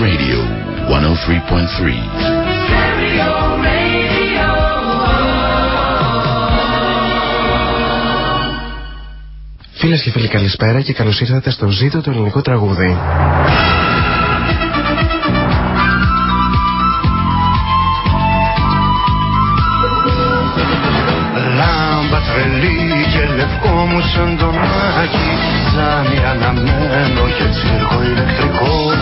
Radio 103.3. Φίλες και φίλοι, καλησπέρα και καλώς ήρθατε στο Ζήτο το ελληνικό τραγούδι. Λάμπα τρελή και λευκό μου σαν τον Άκη Ζάμι αναμένο και τσίρκο ηλεκτρικό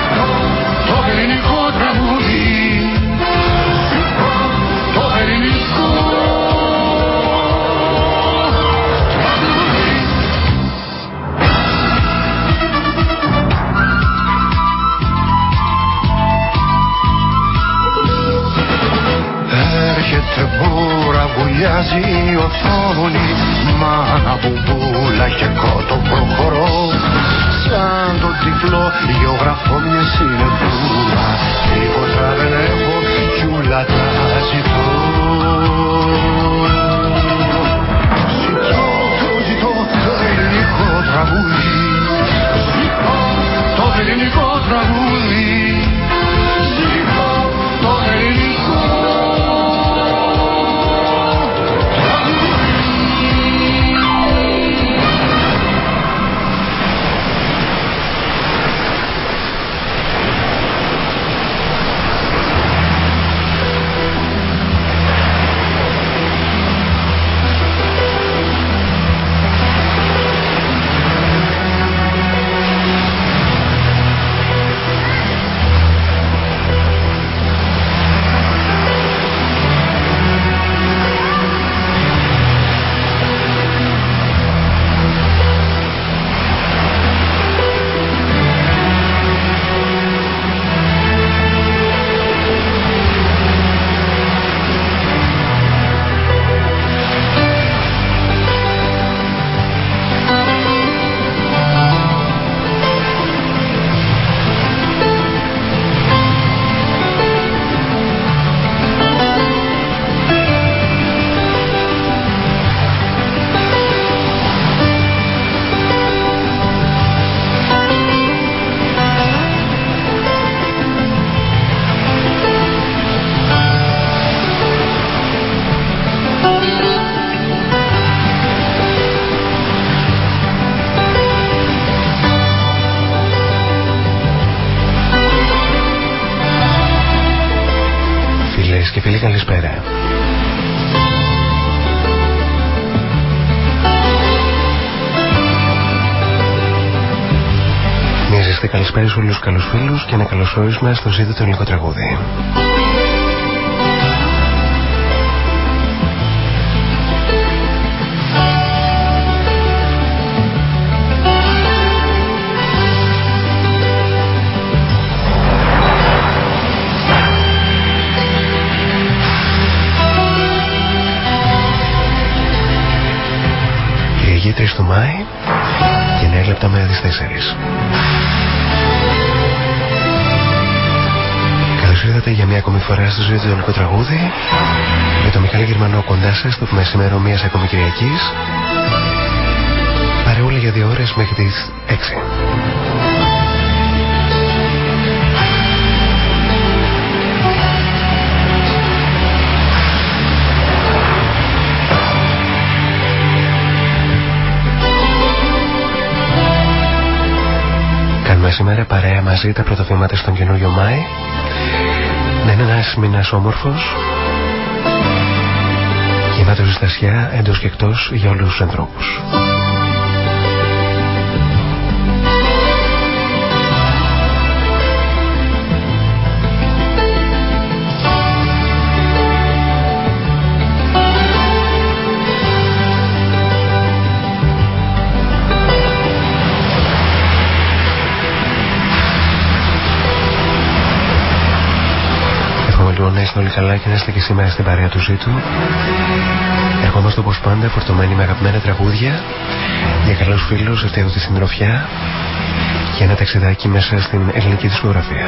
βουλιάζει η οθόνη Μάνα μπουμπούλα και κότο προχωρώ. Σαν το τυφλό γεωγραφώ μιας συνεπούλα Τίποτα δεν έχω κι ούλα τα ζητώ. Ζητώ, το ζητώ το ελληνικό τραγούδι. Ζητώ το ελληνικό τραγούδι. Ζητώ καλησπέρα σε όλους τους καλούς φίλους και ένα καλωσόρισμα στο ζήτητο ελληνικό τραγούδι. Μια ακόμη φορά στο ζωή του ελληνικού τραγούδι με το Μιχάλη Γερμανό κοντά σας το μεσημέρο μιας ακόμη Κυριακής. Παρεούλα για δύο ώρες μέχρι τις 6. Κάνουμε σήμερα παρέα μαζί τα πρώτα βήματα στον καινούριο Μάη να είναι ένας μήνας όμορφος γεμάτος ζεστασιά εντός και εκτός για όλους τους ανθρώπους. Είστε όλοι καλά και να είστε και σήμερα στην παρέα του ζήτου. Ερχόμαστε όπως πάντα φορτωμένοι με αγαπημένα τραγούδια για καλούς φίλους, αυτή εδώ τη συντροφιά και ένα ταξιδάκι μέσα στην ελληνική δισκογραφία.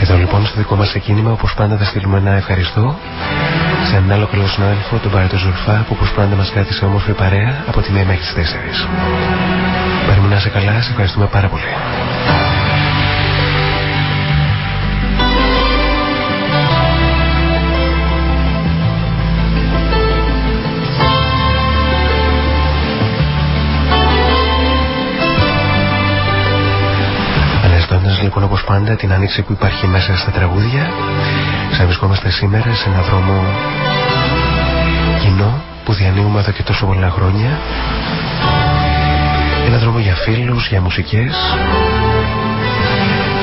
Εδώ λοιπόν στο δικό μας ξεκίνημα όπως πάντα θα στείλουμε ένα ευχαριστώ σε έναν άλλο καλό συνάδελφο, τον Πάρετο Ζουρφά, που όπως πάντα μας κράτησε όμορφη παρέα από τη μία μέχρι τις 4. Πάρουμε να είσαι καλά, σε ευχαριστούμε πάρα πολύ. Πάντα την άνοιξη που υπάρχει μέσα στα τραγούδια. Ξαναβρισκόμαστε σήμερα σε ένα δρόμο κοινό που διανύουμε εδώ και τόσο πολλά χρόνια. Ένα δρόμο για φίλους, για μουσικές.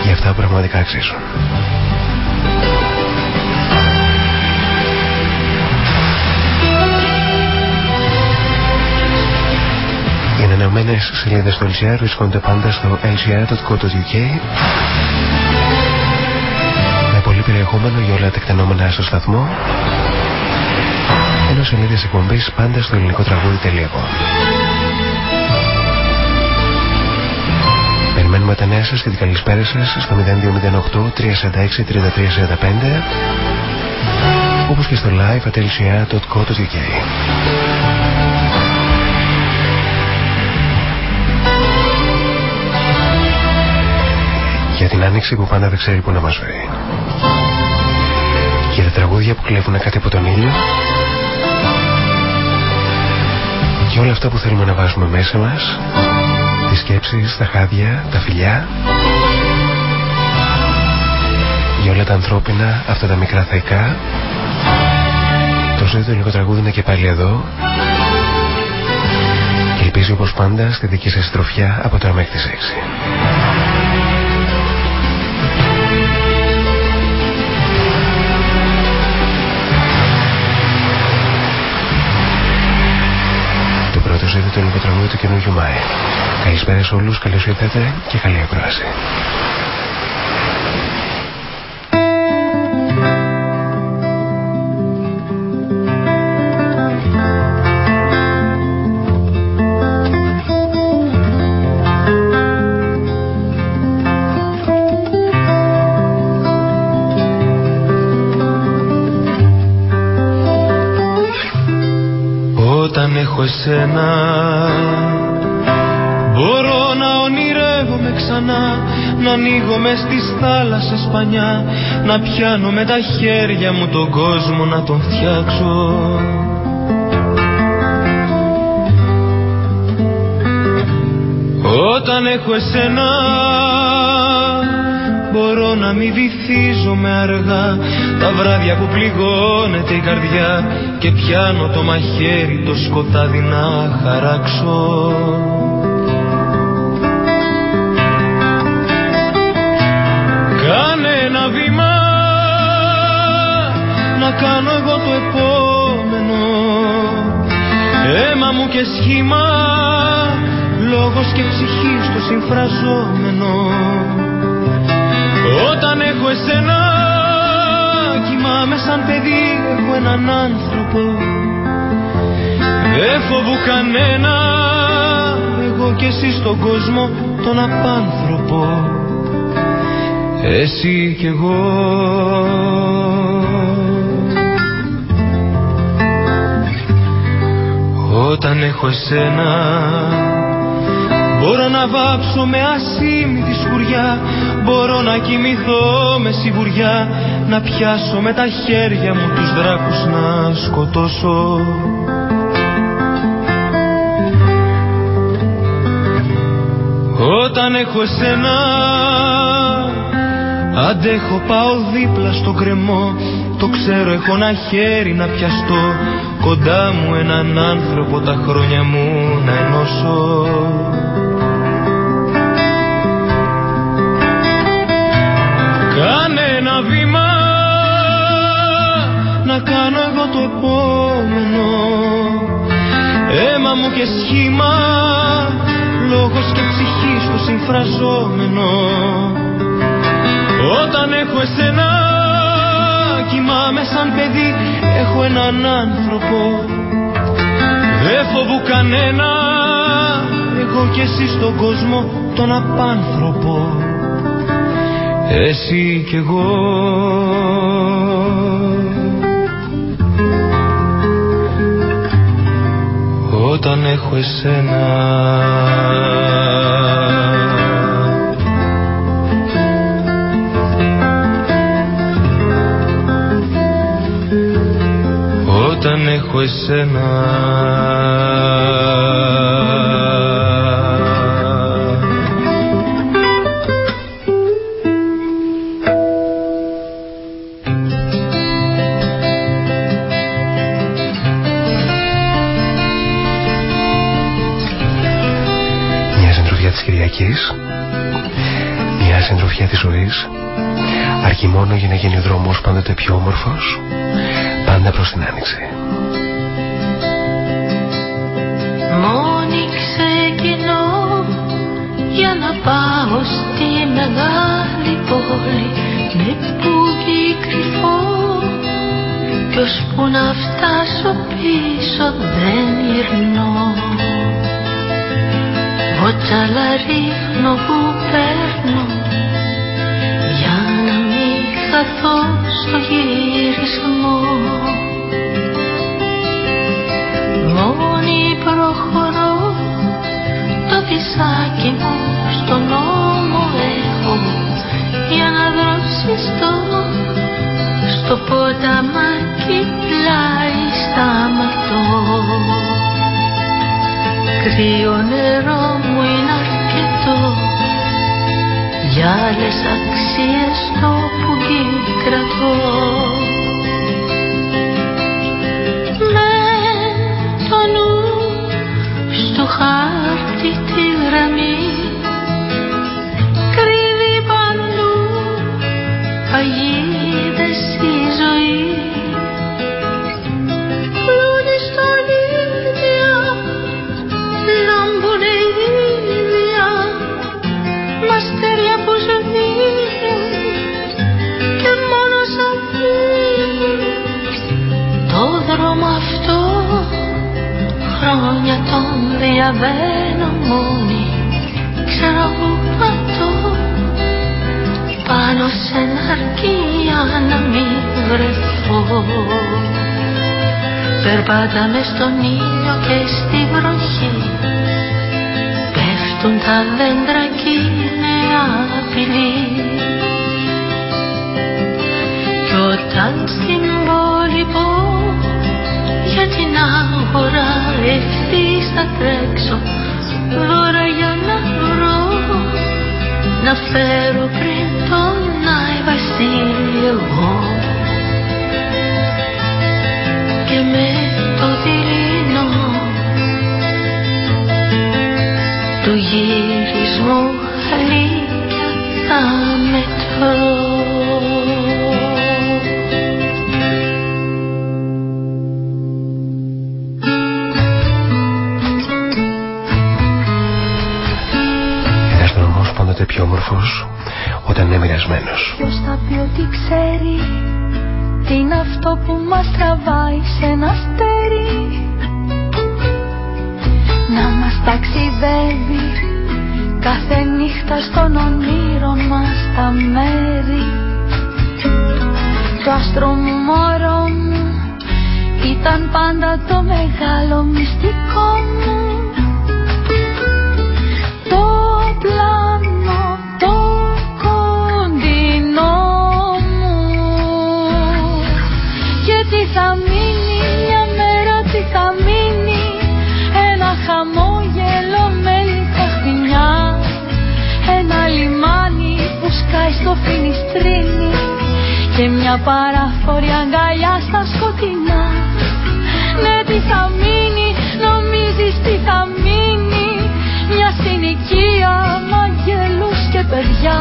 Για αυτά που πραγματικά αξίζουν ανανεωμένες σελίδες του LCR βρίσκονται πάντα στο lcr.co.uk με πολύ περιεχόμενο για όλα τα εκτενόμενα στο σταθμό. Ενώ σελίδες εκπομπής πάντα στο ελληνικό τραγούδι.com Περιμένουμε τα νέα σας και την καλησπέρα σας στο 0208 346 3345 όπως και στο live.lcr.co.uk για την άνοιξη που πάντα δεν ξέρει που να μας βρει. Για τα τραγούδια που κλέβουν κάτι από τον ήλιο. Και όλα αυτά που θέλουμε να βάζουμε μέσα μας. Τις σκέψεις, τα χάδια, τα φιλιά. Για όλα τα ανθρώπινα, αυτά τα μικρά θαϊκά το ζωή του ελληνικό τραγούδι είναι και πάλι εδώ. Και ελπίζει όπως πάντα στη δική σας στροφιά από τώρα μέχρι τις 6. Το το ελληνικό τραγούδι του καινούργιου Μάη. Καλησπέρα σε όλους, καλώς ήρθατε και καλή ακρόαση. Εσένα. Μπορώ να ονειρεύομαι ξανά Να ανοίγω μες στις θάλασσες πανιά Να πιάνω με τα χέρια μου τον κόσμο να τον φτιάξω. Όταν έχω εσένα μπορώ να μην βυθίζομαι αργά. Τα βράδια που πληγώνεται η καρδιά και πιάνω το μαχαίρι το σκοτάδι να χαράξω. Κάνε ένα βήμα να κάνω εγώ το επόμενο. Αίμα μου και σχήμα λόγος και ψυχή στο συμφραζόμενο. Όταν έχω εσένα κοιμάμαι σαν παιδί Έχω έναν άνθρωπο. Δεν φοβού κανένα Εγώ και εσύ στον κόσμο τον απάνθρωπο. Εσύ κι εγώ. Όταν έχω εσένα Μπορώ να βάψω με ασήμη τη σκουριά. Μπορώ να κοιμηθώ με σιγουριά Να πιάσω με τα χέρια μου τους δράκους να σκοτώσω. Όταν έχω εσένα Αντέχω πάω δίπλα στο κρεμό. Το ξέρω έχω ένα χέρι να πιαστώ. Κοντά μου έναν άνθρωπο τα χρόνια μου να ενώσω μου και σχήμα λόγος και ψυχής στο συμφραζόμενο. Όταν έχω εσένα κοιμάμαι σαν παιδί έχω έναν άνθρωπο. Δεν φοβού κανένα κι εσύ στον κόσμο τον απάνθρωπο. Εσύ κι εγώ όταν έχω εσένα. Όταν έχω εσένα μια συντροφιά της ζωής. Αρκεί μόνο για να γίνει ο δρόμος πάντοτε πιο όμορφος. Πάντα προς την άνοιξη. Μόνη ξεκινώ για να πάω στη μεγάλη πόλη. Με πουκι κρυφό κι ώσπου να φτάσω πίσω δεν γυρνώ Βότσαλα ρίχνω που παίρνω για να μην χαθώ στο γυρισμό. Μόνη προχωρώ το βυσάκι μου στον νόμο έχω για να δροσιστώ στο ποταμάκι πλάι σταματώ κρύο νερό μου είναι αρκετό. Για άλλες αξίες το που κρατώ Περπάταμε στον ήλιο και στη βροχή. Πέφτουν τα δέντρα κι είναι απειλή. Κι όταν στην πόλη πω για την αγορά ευθύς θα τρέξω δώρα για να βρω να φέρω πριν τον Άι Βασίλη και με το δειλινό του γυρισμού αλήθεια θα μετρώ πιο όμορφος όταν είναι μοιρασμένος. Ποιος θα πει ότι ξέρει τι είναι αυτό που μας τραβάει σε ένα αστέρι. Να μας ταξιδεύει κάθε νύχτα στον όνειρο μας τα μέρη. Το άστρο μου μωρό μου ήταν πάντα το μεγάλο μυστικό μου και μια παράφορη αγκαλιά στα σκοτεινά. Ναι τι θα μείνει, νομίζεις τι θα μείνει. Μια συνοικία με αγγέλους και παιδιά.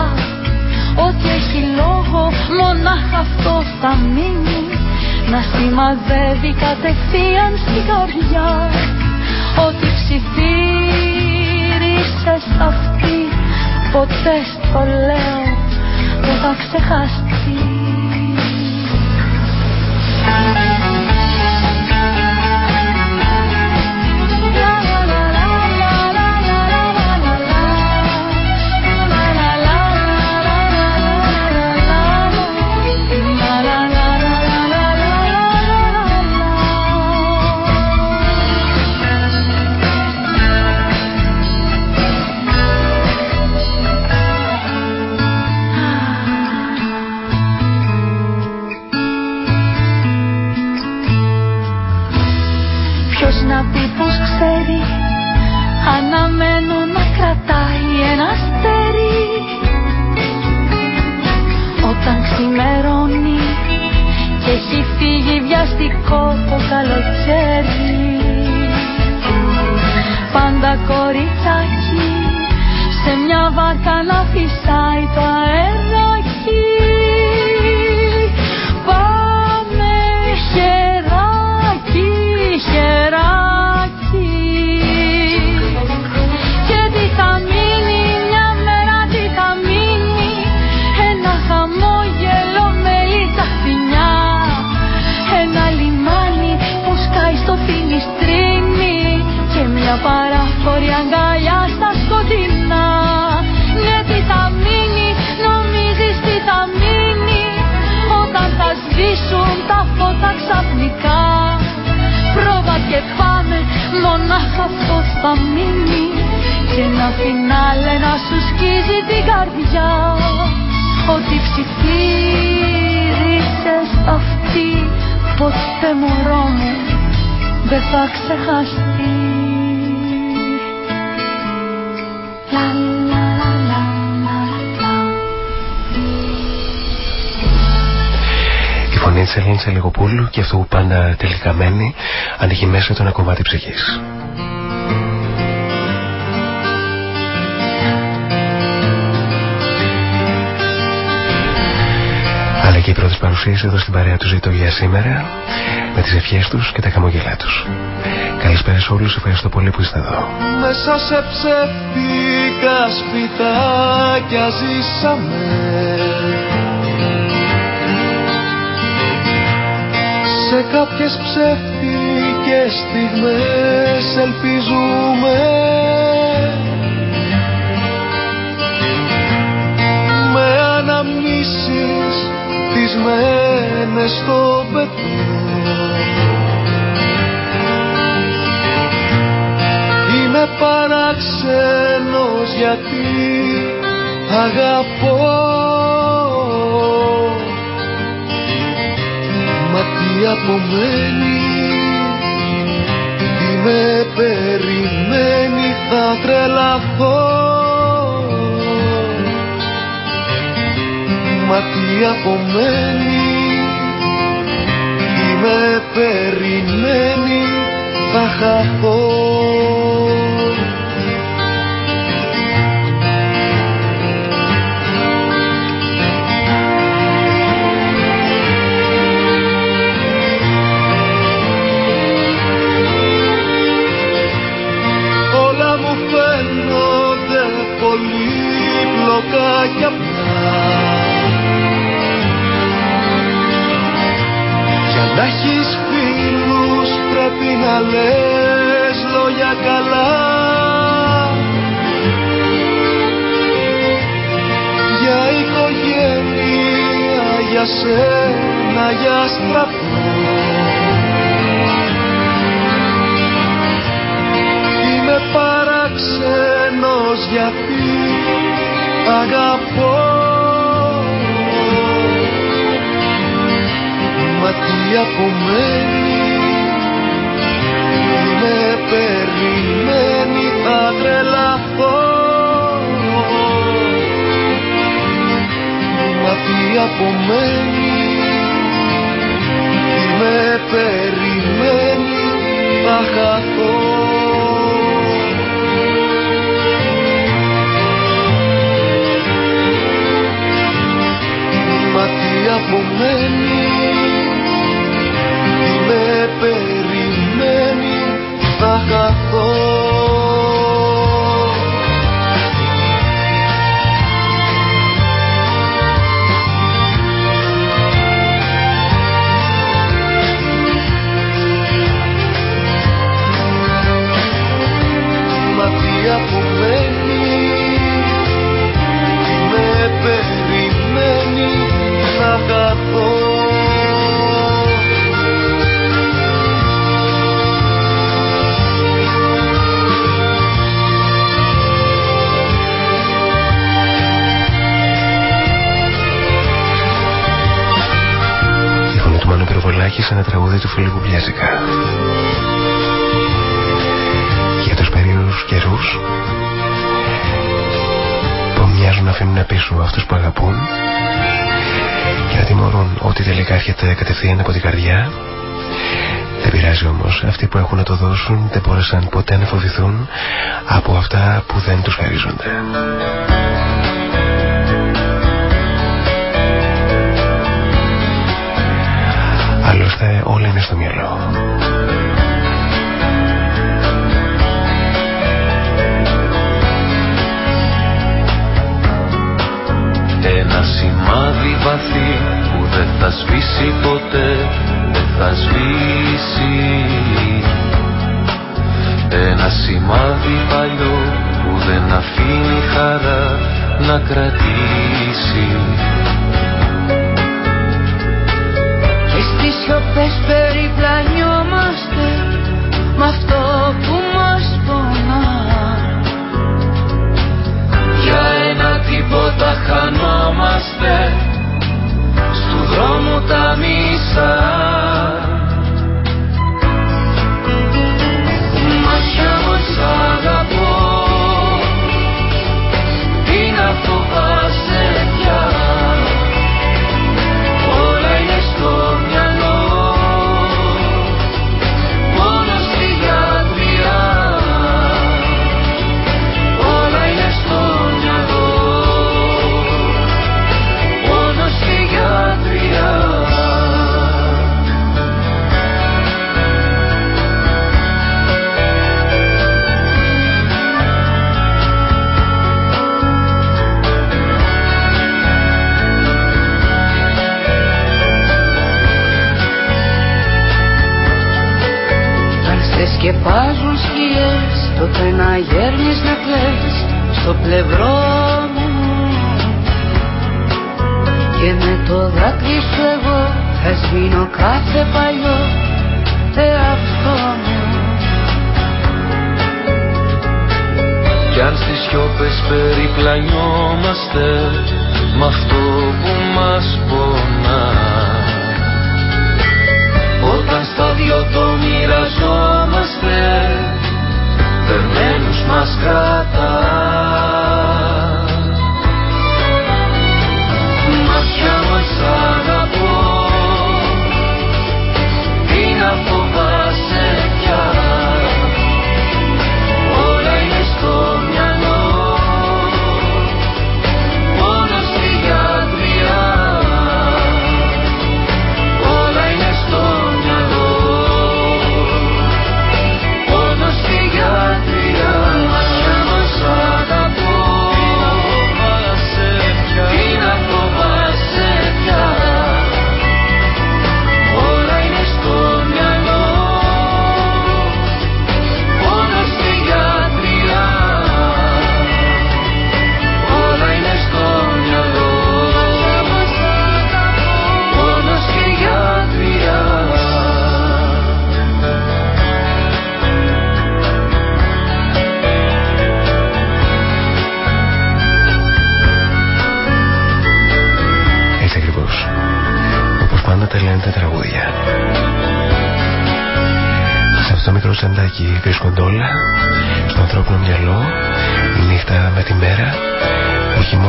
Ό,τι έχει λόγο μονάχα αυτό θα μείνει. Να σημαδεύει κατευθείαν στην καρδιά. Ό,τι ψιθύρισες αυτή ποτέ στο λέω δεν θα ξεχαστεί Ελένης Αλεγοπούλου και αυτό που πάντα τελικά μένει ανοίγει μέσα το ένα κομμάτι ψυχής. Αλλά και οι πρώτες παρουσίες εδώ στην παρέα του ζήτω για σήμερα με τις ευχές τους και τα χαμογελά τους. Καλησπέρα σε όλους, ευχαριστώ πολύ που είστε εδώ. Μέσα σε ψεύτικα σπιτάκια ζήσαμε κάποιες ψεύτικες στιγμές ελπίζουμε. Με αναμνήσεις μένες στο πετό Είμαι παράξενος γιατί αγαπώ τι απομένει Τι με περιμένει θα τρελαθώ. Μα τι απομένει Τι με περιμένει θα χαθώ για σένα, για στραπό Είμαι παράξενος γιατί αγαπώ. Μα τι απομένει Μα τι απομένει με περιμένει θα χαθώ. Απομένει Τι τραγούδι του Φιλίππου Μπιάζικα για τους περίοδους καιρούς που μοιάζουν να αφήνουν πίσω αυτούς που αγαπούν και να τιμωρούν ό,τι τελικά έρχεται κατευθείαν από την καρδιά. Δεν πειράζει όμως, αυτοί που έχουν να το δώσουν δεν μπόρεσαν ποτέ να φοβηθούν από αυτά που δεν τους χαρίζονται. Άλλωστε όλα είναι στο μυαλό. Ένα σημάδι βαθύ που δεν θα σβήσει ποτέ, δεν θα σβήσει Ένα σημάδι παλιό που δεν αφήνει χαρά να κρατήσει Και στις σιωπές περιπλανιόμαστε με αυτό που μας πονά. Για ένα τίποτα χανόμαστε Στου δρόμου τα μισά θα σβήνω κάθε παλιό εαυτό μου. Κι αν στις σιώπες περιπλανιόμαστε Μ' αυτό που μας πονά. Όταν στα δυο το μοιραζόμαστε Δερμένους μας κρατάς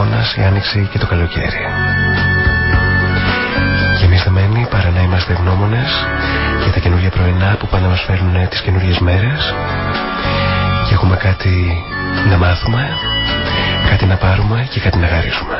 χειμώνας, η άνοιξη και το καλοκαίρι. Και εμείς δεν μένει παρά να είμαστε ευγνώμονες για τα καινούργια πρωινά που πάντα μας φέρνουν τις καινούργιες μέρες και έχουμε κάτι να μάθουμε, κάτι να πάρουμε και κάτι να χαρίσουμε.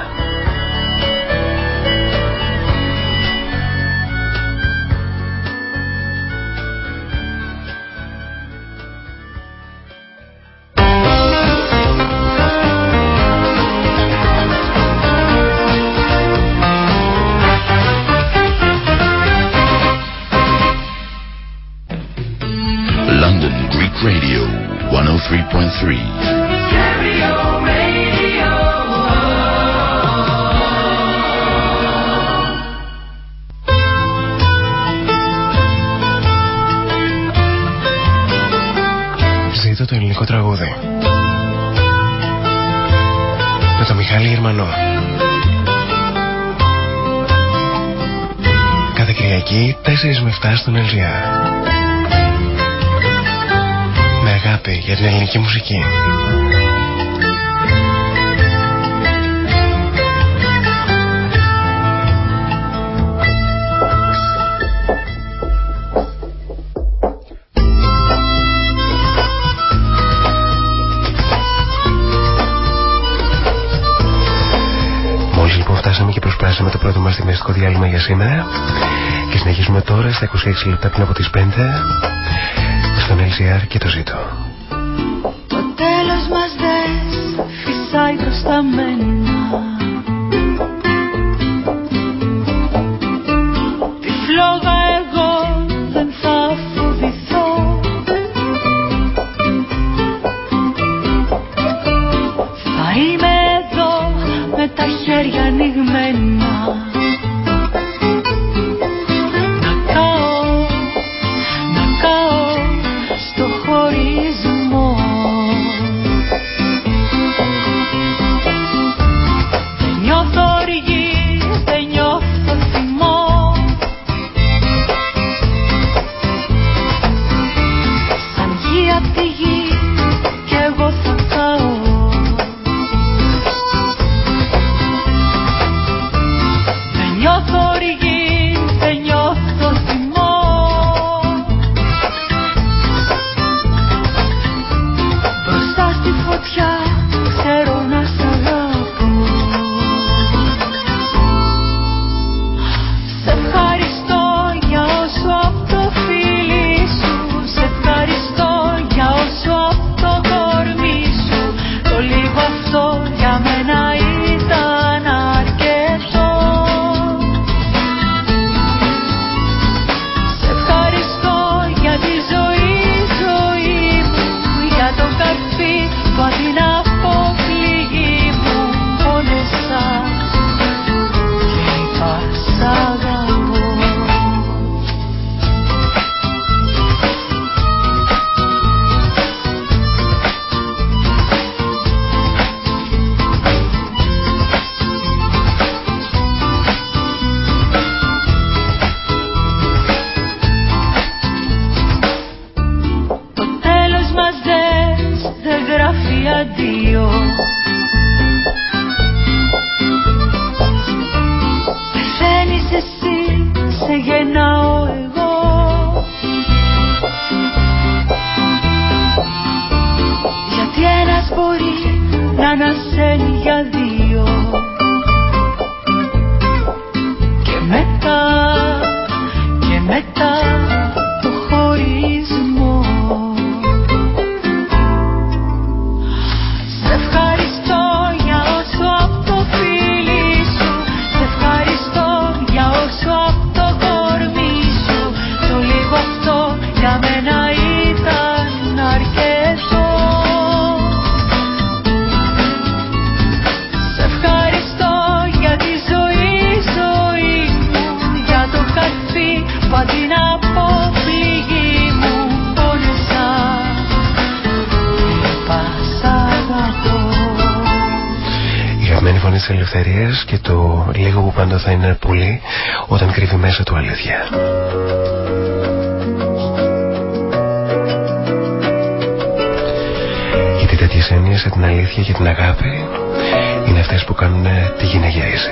Κυριακή 4 με 7 στον Ελβιά. Με αγάπη για την ελληνική μουσική. Μόλις λοιπόν φτάσαμε και προσπάσαμε το πρώτο μας δημιουργικό διάλειμμα για σήμερα και συνεχίζουμε τώρα στα 26 λεπτά πριν από τις 5 στον LCR και το ζήτω. Το τέλος μας δες φυσάει προς τα μένα πάντα θα είναι πολύ όταν κρύβει μέσα του αλήθεια. Γιατί τέτοιες έννοιες για την αλήθεια και την αγάπη είναι αυτές που κάνουν τη γυναίκα ίση.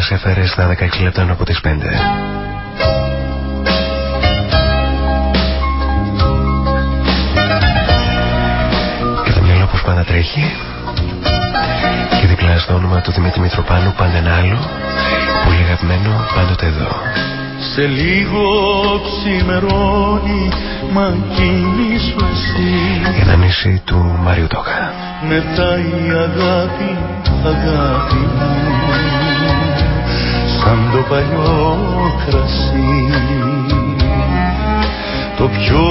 Μας έφερε στα 16 λεπτά από τις 5. Και το μυαλό πως πάντα τρέχει και δίπλα στο όνομα του Δημήτρη Μητροπάνου πάντα ένα άλλο πολύ αγαπημένο πάντοτε εδώ. Σε λίγο ξημερώνει μα εκείνη σου εσύ Ένα νησί του Μάριου Τόκα Μετά η αγάπη, αγάπη μου Σαν το παλιό κρασί Το πιο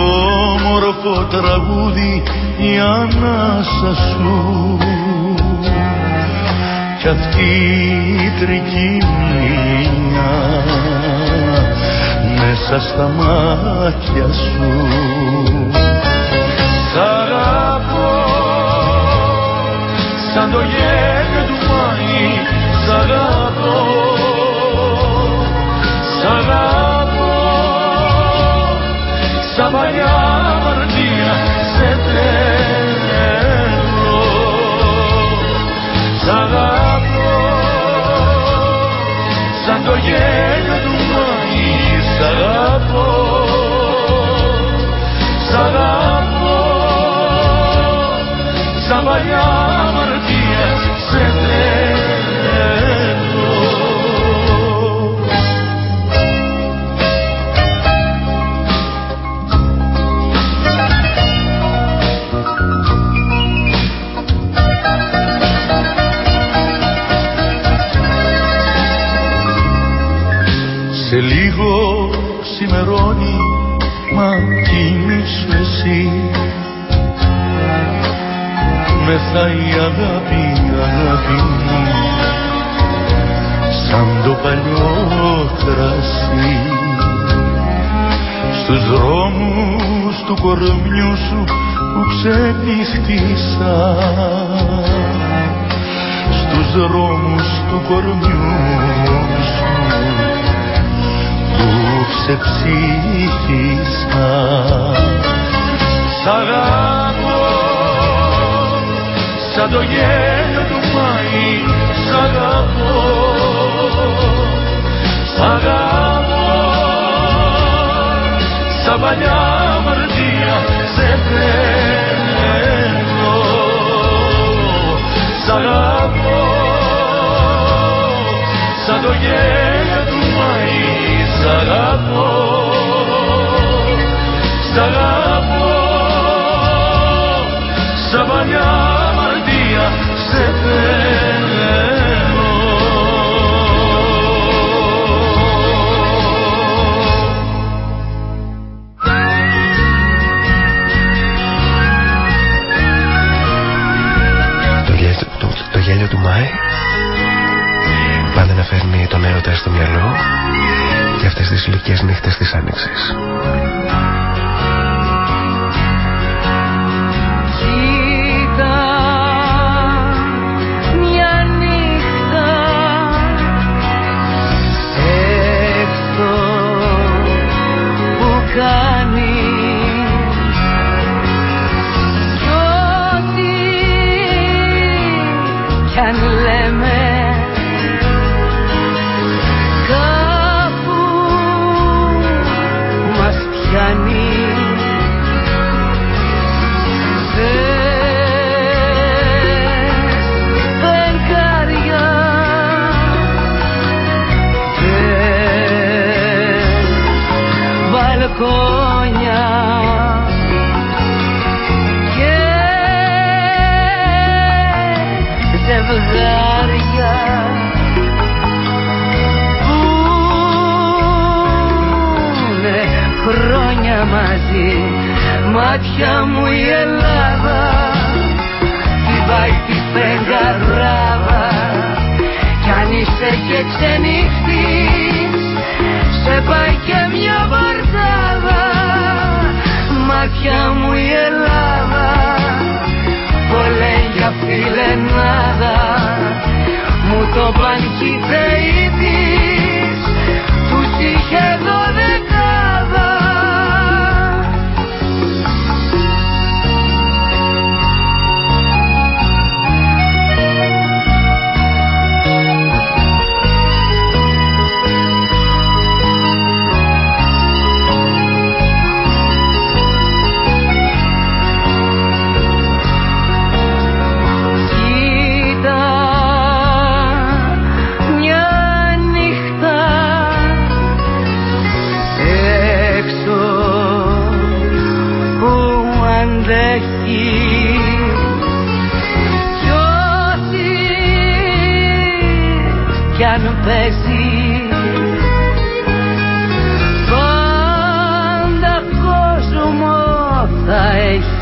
μορφό τραγούδι η ανάσα σου. Κι αυτή η τρικυμία μέσα στα μάτια σου. Σ' αγαπώ σαν το γέλιο του Μάη Σ' αγαπώ Σ' αγαπώ σαν παλιά μαρτία σε θέλω. Σ' αγαπώ. Σαν το γέλιο του Σ' αγαπώ, σ' αγαπώ. Σαν παλιά σημερώνει μα κοιμήσου εσύ. Η αγάπη, αγάπη μου σαν το παλιό κρασί. Στους δρόμους του κορμιού σου που ξενυχτήσα στους δρόμους του κορμιού σου που ξεψύχησα Σ' αγάπω σαν το γέλιο του Μάη Σ' αγαπώ. Σ' αγαπώ Σαν παλιά αμαρτία σε θέλω Σ' αγαπώ φέρνει τον έρωτα στο μυαλό και αυτές τις ηλικίες νύχτες της Άνοιξης. Μάτια μου η Ελλάδα την πάει τη φεγγαράδα. Κι αν είσαι και ξενύχτης μάτια μου η Ελλάδα λέει για φιλενάδα. Μου το παν κι αν παίζεις. Πάντα κόσμος θα έχει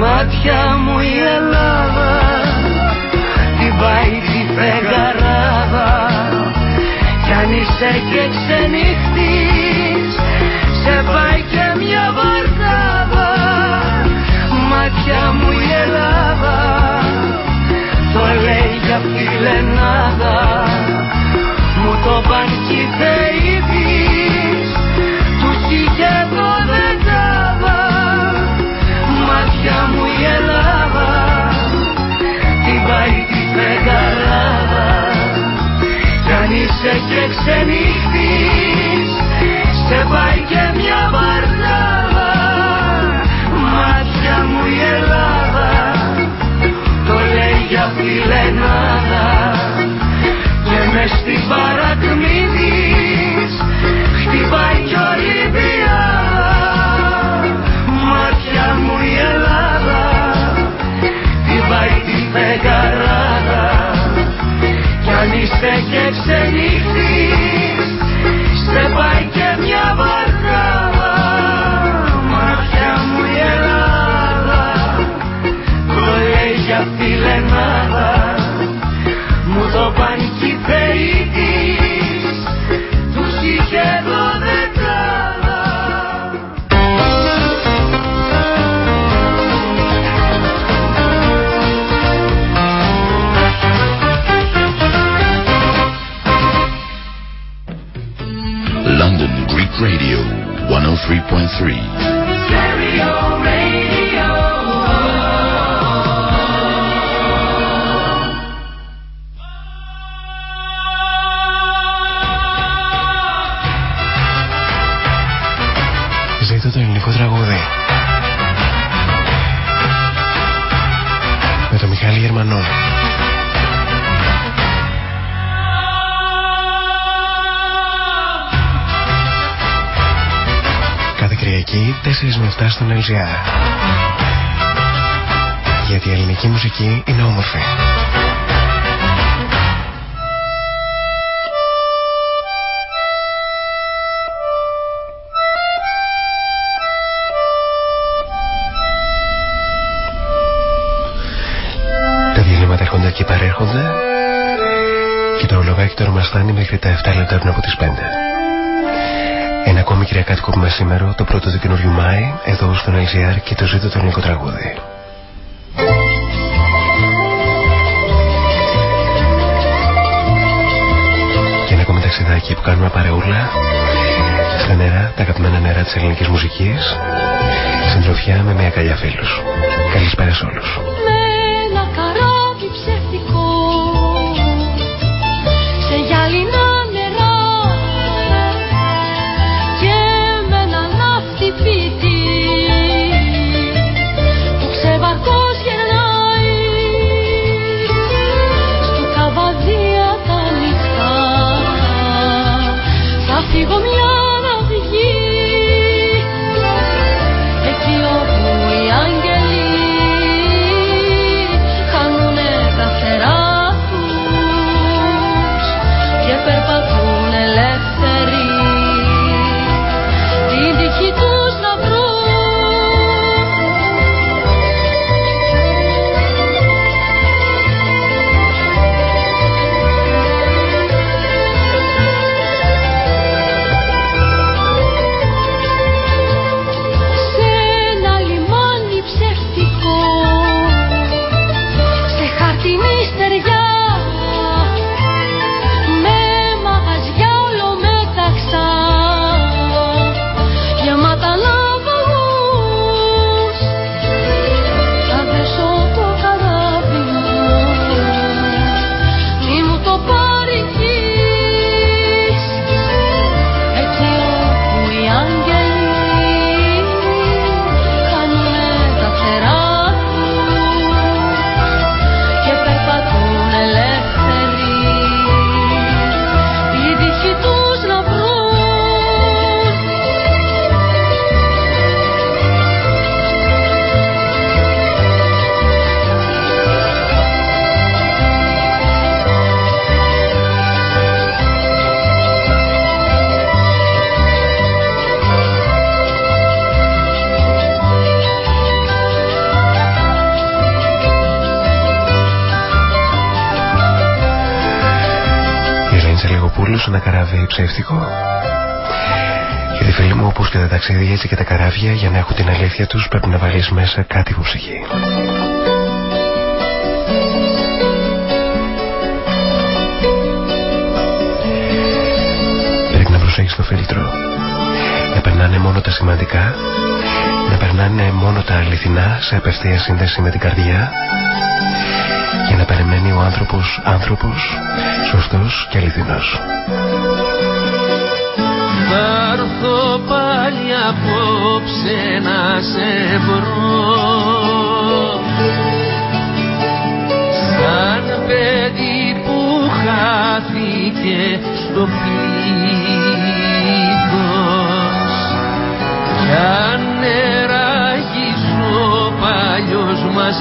μάτια μου η Ελλάδα την πάει τη φεγγαράδα. Κι αν είσαι και ξενύχτης σε πάει και μια βαρδάδα μάτια μου η Ελλάδα και ξενύχτης ξύπνησε και με 7 στον LGR. Γιατί η ελληνική μουσική είναι όμορφη. Τα διαλύματα έρχονται και παρέρχονται και το ολογάκι τώρα μας φτάνει μέχρι τα 7 λεπτά πριν από τις 5. Ένα ακόμη κυριακάτικο που σήμερα, το πρώτο του καινούριου Μάη, εδώ στον LGR και το ζήτω το ελληνικό τραγούδι. Και ένα ακόμη ταξιδάκι που κάνουμε παρεούλα στα νερά, τα αγαπημένα νερά της ελληνικής μουσικής, συντροφιά με μια καλιά φίλους. Καλησπέρα σε όλους. Σελεγοπούλου ένα καράβι ψεύτικο. Γιατί φίλοι μου, όπως και τα ταξίδια έτσι και τα καράβια, για να έχουν την αλήθεια τους, πρέπει να βάλεις μέσα κάτι που ψυχεί. Πρέπει να προσέχεις το φίλτρο. Να περνάνε μόνο τα σημαντικά. Να περνάνε μόνο τα αληθινά σε απευθεία σύνδεση με την καρδιά. Για να περιμένει ο άνθρωπος άνθρωπος, σωστός και αληθινός. Θα έρθω πάλι απόψε να σε βρω Σαν παιδί που χάθηκε στο πλήθος Κι αν νεράγεις ο παλιός μας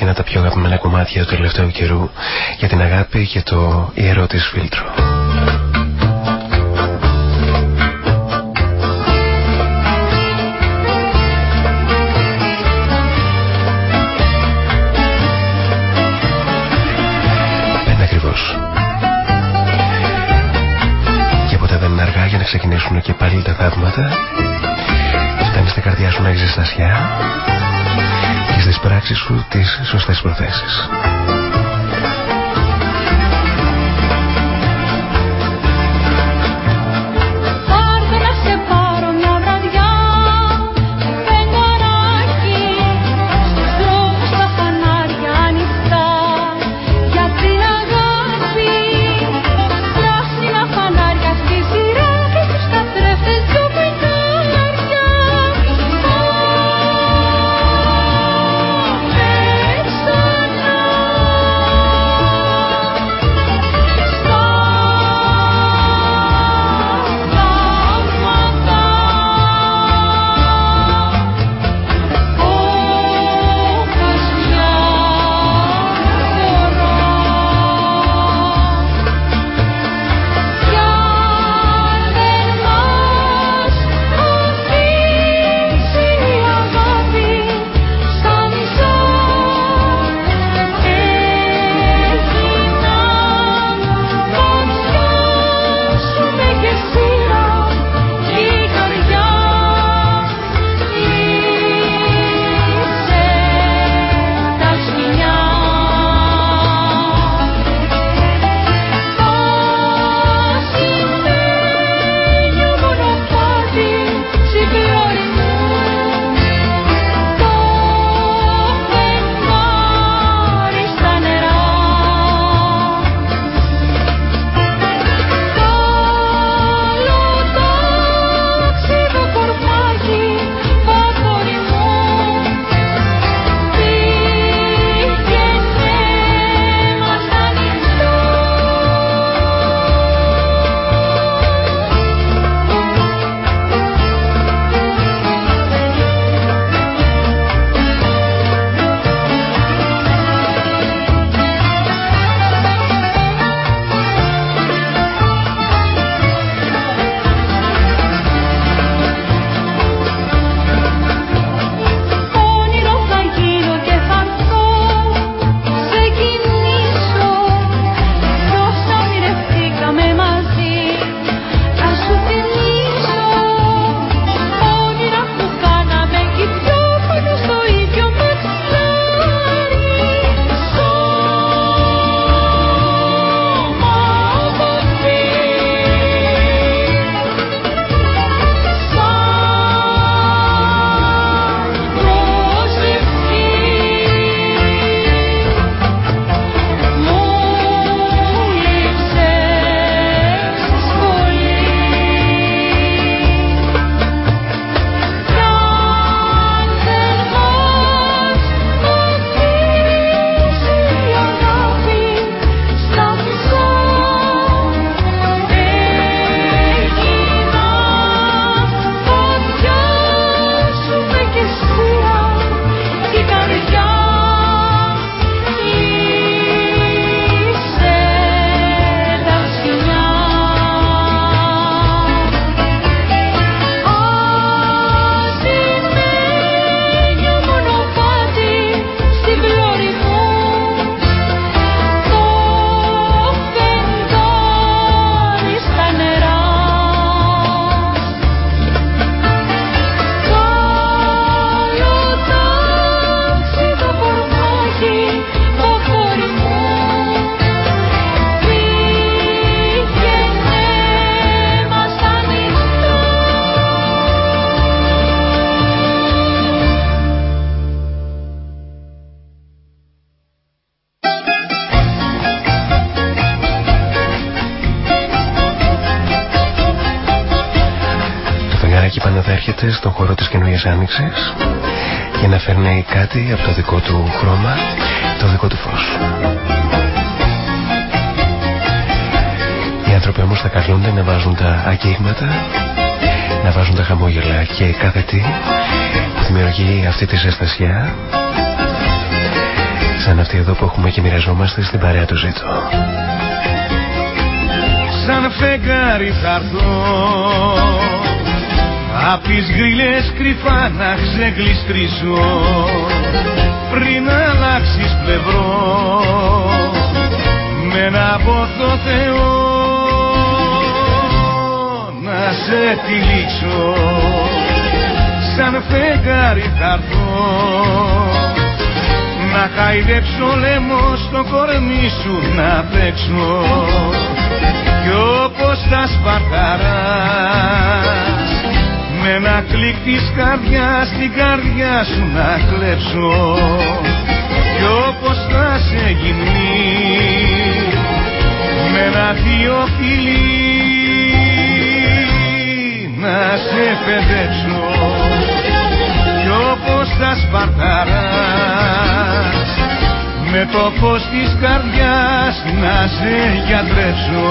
και ένα τα πιο αγαπημένα κομμάτια του τελευταίου καιρού για την αγάπη και το ιερό της φίλτρο. Ξεκινήσουν και πάλι τα θαύματα. Φτάνει στην καρδιά σου να έχεις ζεστασιά στις πράξεις σου τις σωστές προθέσεις. Φέρνει κάτι από το δικό του χρώμα, το δικό του φως. Οι άνθρωποι όμως θα καλούνται να βάζουν τα αγγίγματα, να βάζουν τα χαμόγελα και κάθε τι που δημιουργεί αυτή τη ζεστασιά σαν αυτή εδώ που έχουμε και μοιραζόμαστε στην παρέα του ζήτω. Σαν φεγγάρι θα έρθω Απ' τις γρίλες κρυφά να ξεγλιστρήσω Πριν αλλάξεις πλευρό. Με ένα από το Θεό Να σε τυλίξω Σαν φεγγάρι θα έρθω. Να χαϊδέψω λαιμό στο κορμί σου να παίξω Κι όπως τα σπαρταράς με ένα κλικ της καρδιάς στην καρδιά σου να κλέψω. Κι όπως θα σε γυμνεί με ένα δύο φιλί να σε παιδέψω. Κι όπως θα σπαρταράς με το φως της καρδιάς να σε γιατρέψω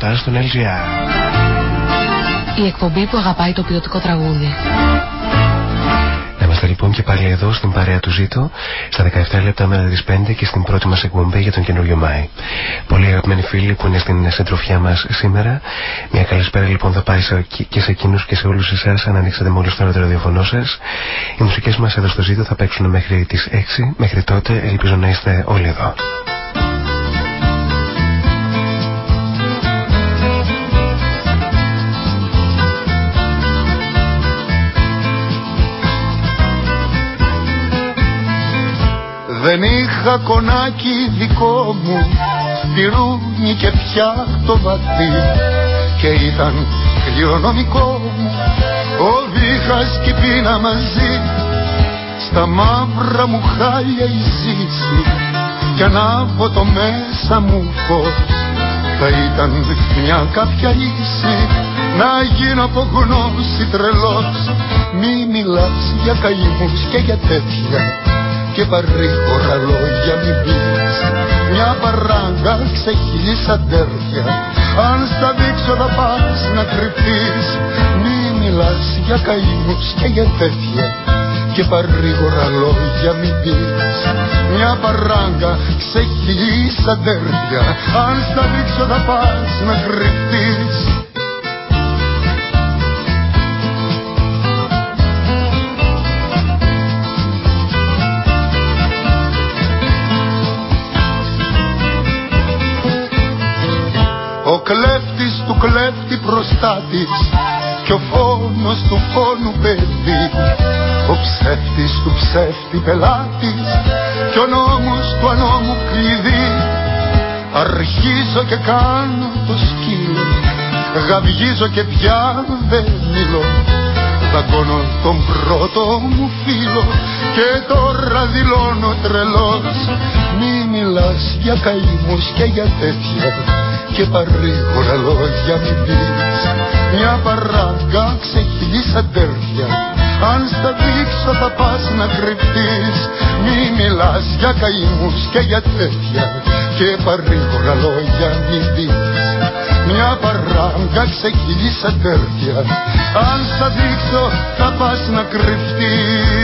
7 στον LGR. Η εκπομπή που αγαπάει το ποιοτικό τραγούδι λοιπόν και πάλι εδώ στην παρέα του Ζήτο στα 17 λεπτά μετά τις 5 και στην πρώτη μας εκπομπή για τον καινούριο Μάη. Πολύ αγαπημένοι φίλοι που είναι στην συντροφιά μας σήμερα. Μια καλησπέρα λοιπόν θα πάει και σε εκείνους και σε όλους εσάς αν ανοίξετε μόλις τώρα το ραδιοφωνό σας. Οι μουσικές μας εδώ στο Ζήτο θα παίξουν μέχρι τις 6. Μέχρι τότε ελπίζω να είστε όλοι εδώ. Δεν είχα κονάκι δικό μου Πυρούνι και πια το βαθύ Και ήταν κληρονομικό μου Ο Βίχας και η πείνα μαζί. Στα μαύρα μου χάλια η ζήση Κι ανάβω το μέσα μου φως Θα ήταν μια κάποια λύση. Να γίνω από γνώση τρελός Μη μιλάς για καημούς και για τέτοια και παρήγορα λόγια μην πεις. Μια παράγκα ξεχύλεις σαν τέρια Αν στα δείξω θα πας να κρυφτείς. Μη μιλάς για καημούς και για τέτοια. Και παρήγορα λόγια μην πεις. Μια παράγκα ξεχύλεις σαν τέρια Αν στα δείξω θα πας να κρυφτείς κλέφτης του κλέφτη προστάτης και ο φόνος του φόνου παιδί. Ο ψεύτης του ψεύτη πελάτης και ο νόμος του ανώμου κλειδί. Αρχίζω και κάνω το σκύλο γαβγίζω και πια δεν μιλώ. Δαγκώνω τον πρώτο μου φίλο και τώρα δηλώνω τρελός. Μη μιλάς για καημούς και για τέτοια και παρήγορα λόγια μην πεις. Μια παράγκα ξεχυλεί σαν τέρια Αν στα δείξω θα πας να κρυφτείς. Μη μιλάς για καημούς και για τέτοια Και παρήγορα λόγια μην πεις. Μια παράγκα ξεχυλεί σαν τέρια Αν στα δείξω θα πας να κρυφτείς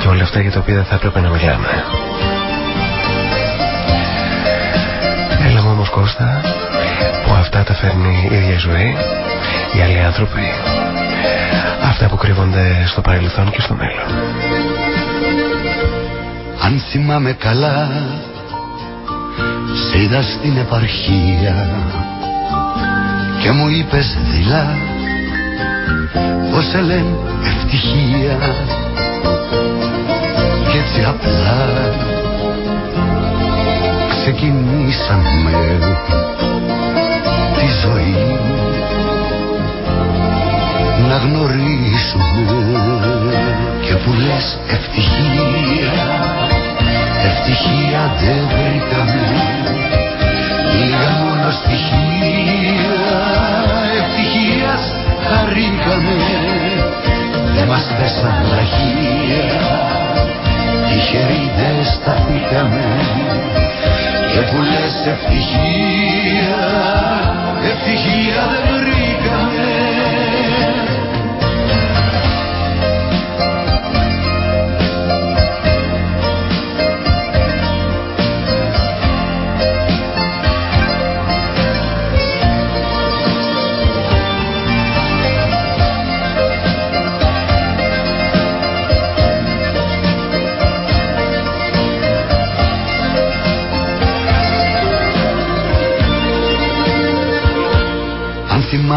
και όλα αυτά για τα οποία δεν θα έπρεπε να μιλάμε. Έλα μου όμως Κώστα που αυτά τα φέρνει η ίδια ζωή, οι άλλοι άνθρωποι, αυτά που κρύβονται στο παρελθόν και στο μέλλον. Αν θυμάμαι καλά, σε είδα στην επαρχία και μου είπες δειλά πως σε λένε ευτυχία κι έτσι απλά. Ξεκινήσαμε τη ζωή να γνωρίσουμε και που λες ευτυχία Ευτυχία δεν βρήκαμε Λίγα μόνο στοιχεία Ευτυχίας χαρήκαμε. Δεν μας πέσαν λαχεία Τυχεροί δεν σταθήκαμε Και που λες ευτυχία Ευτυχία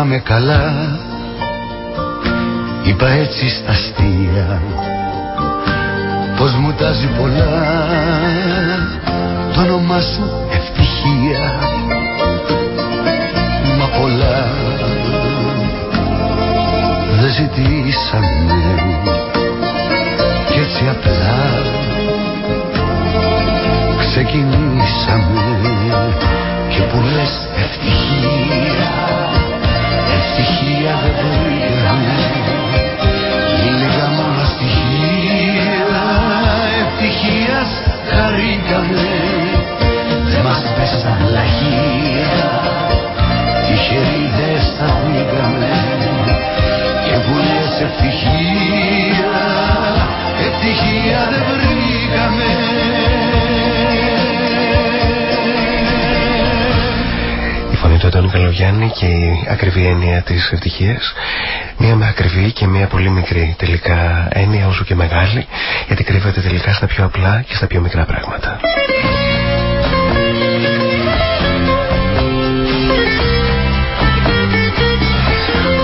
θυμάμαι καλά. Είπα έτσι στα αστεία Πως μου τάζει πολλά. Το όνομά σου ευτυχία Μα πολλά. Δεν ζητήσαμε Κι έτσι απλά. Ξεκινήσαμε Και που λες ευτυχία ευτυχία δεν βρήκαμε Λίγα μόνο στοιχεία ευτυχίας χαρήκαμε Δεν μας πέσαν λαχεία Τυχεροί δεν σταθήκαμε Και που λες Καλογιάννη και η ακριβή έννοια της ευτυχίας. Μία με ακριβή και μία πολύ μικρή. Τελικά έννοια όσο και μεγάλη γιατί κρύβεται τελικά στα πιο απλά και στα πιο μικρά πράγματα.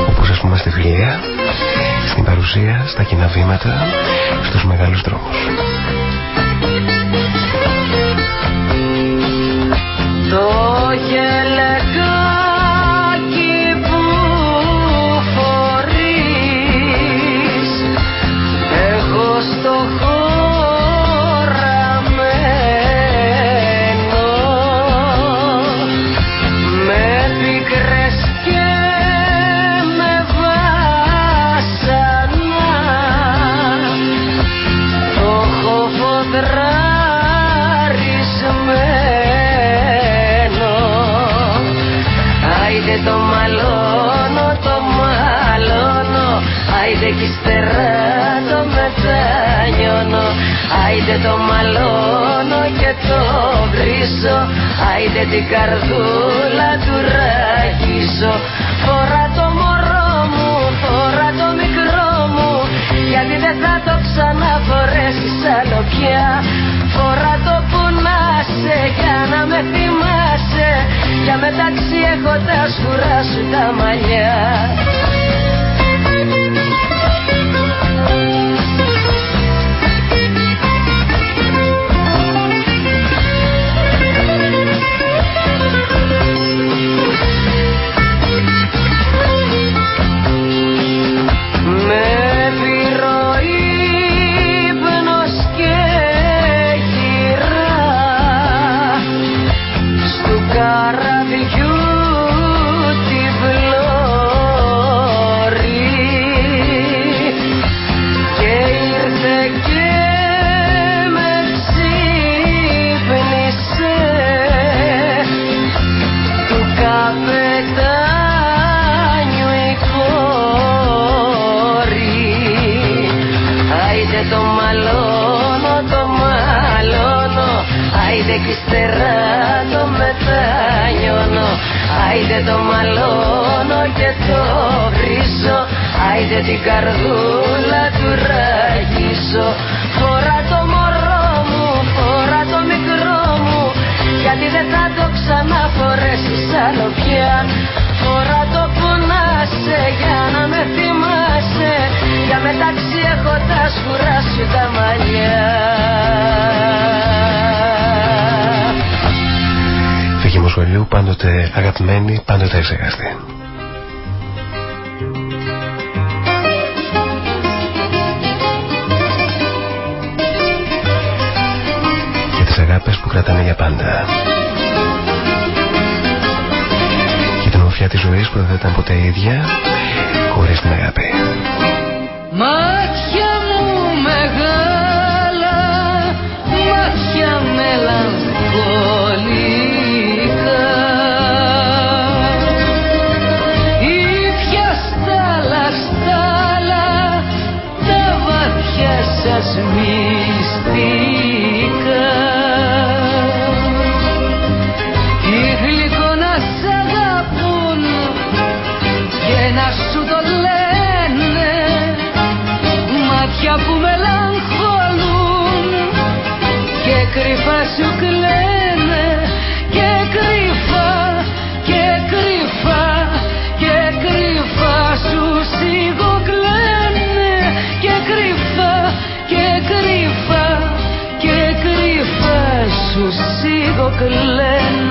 Όπως ας πούμε στη βιβλία στην παρουσία, στα κοινά βήματα στους μεγάλους δρόμους. Το Άιντε το μαλώνω και το βρίσω Άιντε την καρδούλα του ραγίσω Φορά το μωρό μου, φορά το μικρό μου Γιατί δεν θα το ξαναφορέσεις άλλο πια Φορά το που να σε για να με θυμάσαι. Για μεταξύ έχω τα σκουρά σου τα μαλλιά Άιντε την καρδούλα του ραγίσω. Φορά το μωρό μου, φορά το μικρό μου. Γιατί δεν θα το ξαναφορέσεις άλλο πια. Φορά το που να σε για να με θυμάσαι. Για μεταξύ έχω τα σκουρά σου τα μαλλιά. Σχολείου πάντοτε αγαπημένη, πάντοτε εξεγαστή. αγάπες που κρατάνε για πάντα. Και την ομορφιά της ζωής που δεν θα ήταν ποτέ ίδια χωρίς την αγάπη. Μάτια μου μεγάλα, μάτια μελαγχολικά κρυφά σου κλαίνε και κρυφά και κρυφά και κρυφά σου σιγοκλαίνε και κρυφά και κρυφά και κρυφά σου σιγοκλαίνε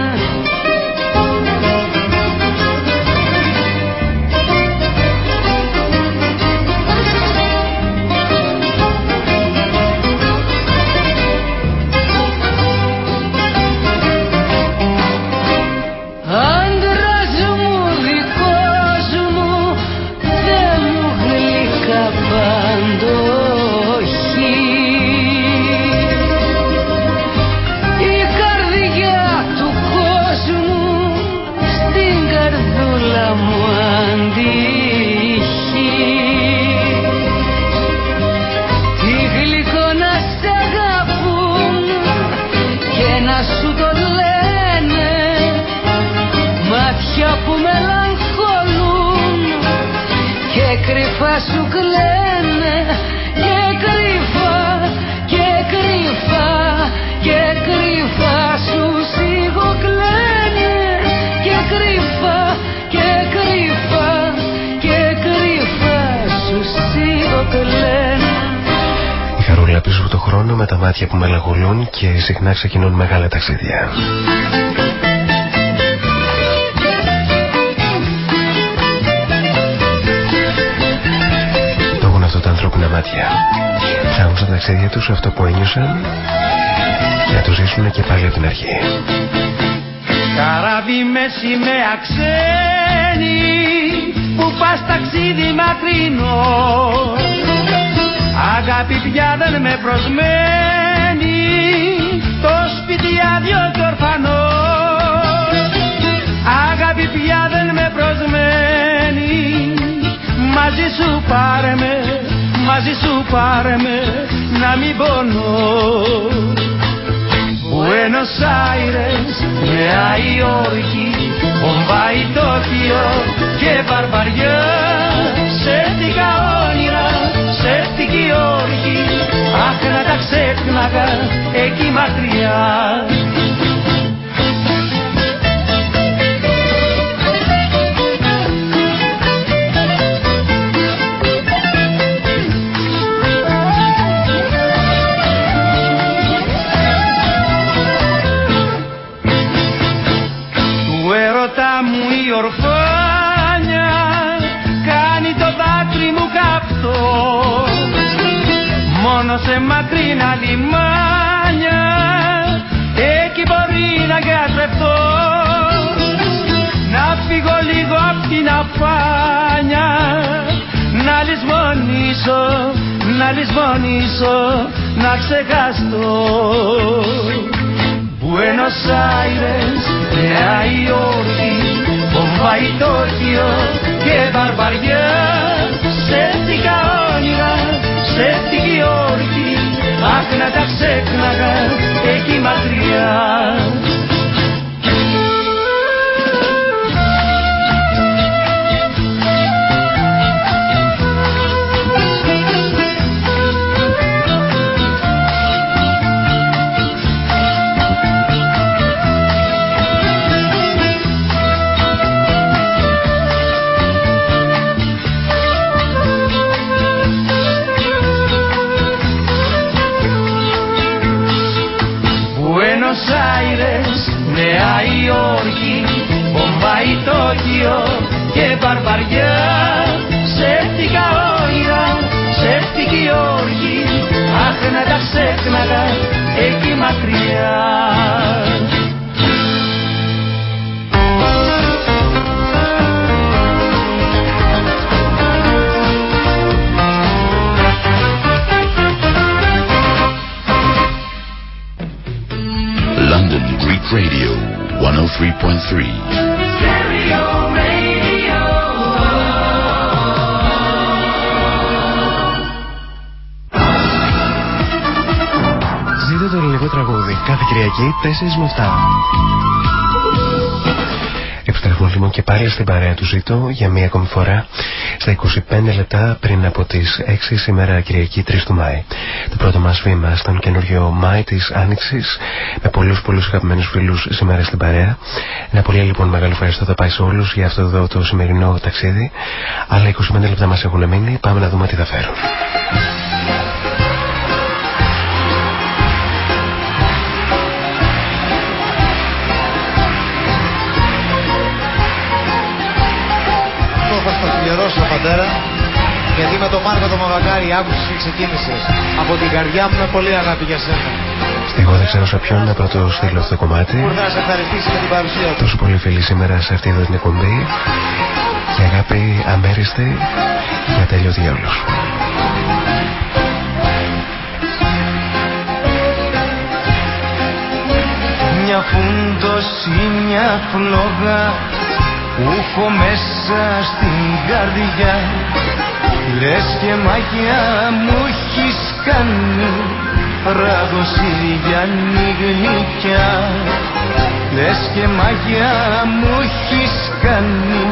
από το χρόνο με τα μάτια που μελαγχολούν και συχνά ξεκινούν μεγάλα ταξίδια. Το έχουν αυτό τα ανθρώπινα μάτια. Ψάχνουν στα ταξίδια τους αυτό που ένιωσαν και να το ζήσουν και πάλι από την αρχή. Καράβι με σημαία ξένη που πας ταξίδι μακρινός Αγάπη πια δεν με προσμένει. Το σπίτι άδειο και ορφανός. Αγάπη πια δεν με προσμένει. Μαζί σου πάρε με, μαζί σου πάρε με να μην πονώ. Buenos Aires, Νέα Υόρκη, Μπομπάι, Τόκιο και Βαρβαριά σε δική όρκη Αχ να τα ξέχναγα εκεί μακριά μόνο σε μακρινά λιμάνια. Εκεί μπορεί να γιατρευτώ να φύγω λίγο απ' την αφάνια. Να λησμονήσω, να λησμονήσω, να ξεχαστώ. Buenos Aires, Νέα Υόρκη, Μπομπάι, Τόκιο και Βαρβαριά να τα ξέχναγα εκεί μακριά Νέα Υόρκη, Μπομπάι, Τόκιο και Βαρβαριά. Σε δικά όνειρα, σε δική όρκη αχ να τα ξέχναγα εκεί μακριά Radio 103.3. το ελληνικό τραγούδι κάθε Κυριακή 4 με 7. Επιστρέφουμε λοιπόν και πάλι στην παρέα του Ζήτω για μία ακόμη φορά στα 25 λεπτά πριν από τις 6 σήμερα Κυριακή 3 του Μάη. Το πρώτο μας βήμα στον καινούριο Μάη της Άνοιξης με πολλούς πολλούς αγαπημένους φίλους σήμερα στην παρέα. Ένα πολύ λοιπόν μεγάλο ευχαριστώ θα πάει σε όλους για αυτό εδώ το σημερινό ταξίδι. Άλλα 25 λεπτά μας έχουν μείνει, πάμε να δούμε τι θα φέρουν. Αφιερώσω πατέρα γιατί με τον Μάρκο τον Μαβακάρη άκουσες και ξεκίνησες. Από την καρδιά μου με πολύ αγάπη για σένα. Εγώ δεν ξέρω σε ποιον να πρώτο στείλω αυτό το κομμάτι. Μπορεί να σε ευχαριστήσει με την παρουσία του. Τόσο πολύ φίλοι σήμερα σε αυτή εδώ την εκπομπή. Και αγάπη αμέριστη για τέλειο για όλους Μια φούντωση, μια φλόγα που έχω μέσα στην καρδιά. Λες και μαγιά μου έχεις κάνει Ραδοσυριανή γλυκιά Λες και μαγιά μου έχεις κάνει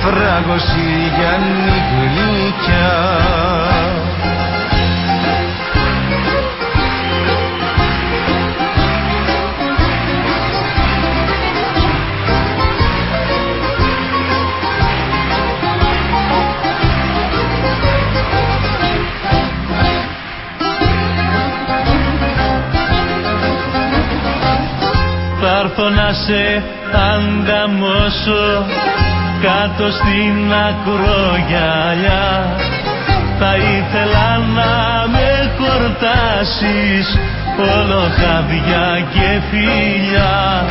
Φραγοσυριανή γλυκιά σε ανταμώσω κάτω στην ακρογιαλιά. Θα ήθελα να με χορτάσεις όλο χαδιά και φιλιά.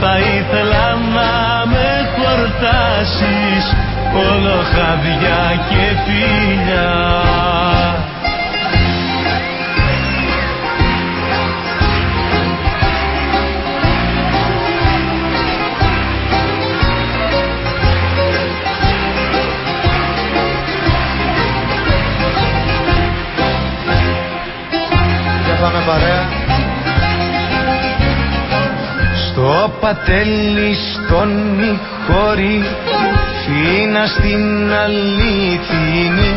Θα ήθελα να με χορτάσεις όλο χαδιά και φιλιά Στο πατέλι στον χώρη φίνα στην αλήθινη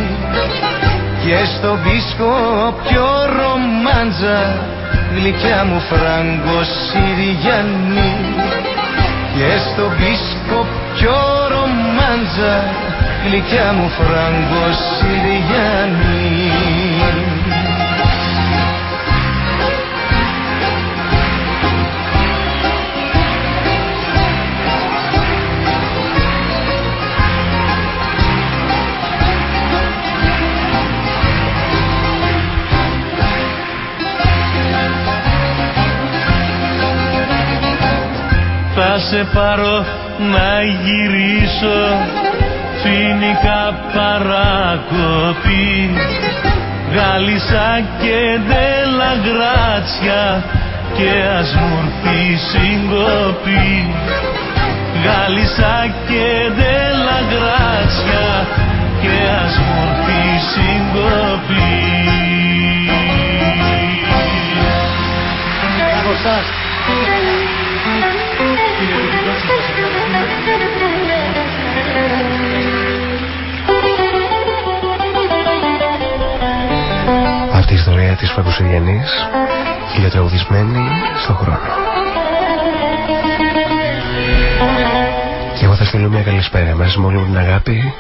και στο βίσκο πιο ρομάντζα γλυκιά μου φράγκο Συριανή και στο βίσκο πιο ρομάντζα γλυκιά μου φράγκο σε πάρω να γυρίσω. Φίνικα παρακοπή. Γάλισσα και ντέλα γράτσια και ας μου συγκοπή. Γάλισσα και ντέλα γράτσια και ας μου συγκοπή. Αυτή της Φραγκοσυριανής χιλιοτραγουδισμένη στον χρόνο. Και εγώ θα στείλω μια καλησπέρα μαζί με όλη μου την αγάπη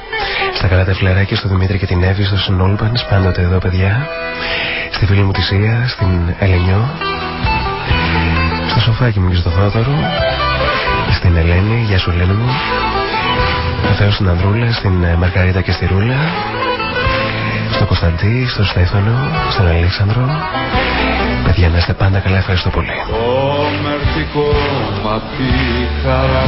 στα καλά τα φλεράκια, στο Δημήτρη και την Εύη, στο Σνόλπανς, πάντοτε εδώ παιδιά, στη φίλη μου τη Σία, στην Ελενιό, στο σοφάκι μου και στο Θόδωρο, στην Ελένη, γεια σου Ελένη μου, βεβαίως στην Ανδρούλα, στην ε, Μαργαρίτα και στη Ρούλα, στο Κωνσταντή, στο Στέφανο, στον Αλέξανδρο. Παιδιά, να είστε πάντα καλά, ευχαριστώ πολύ. Το μερτικό χαρά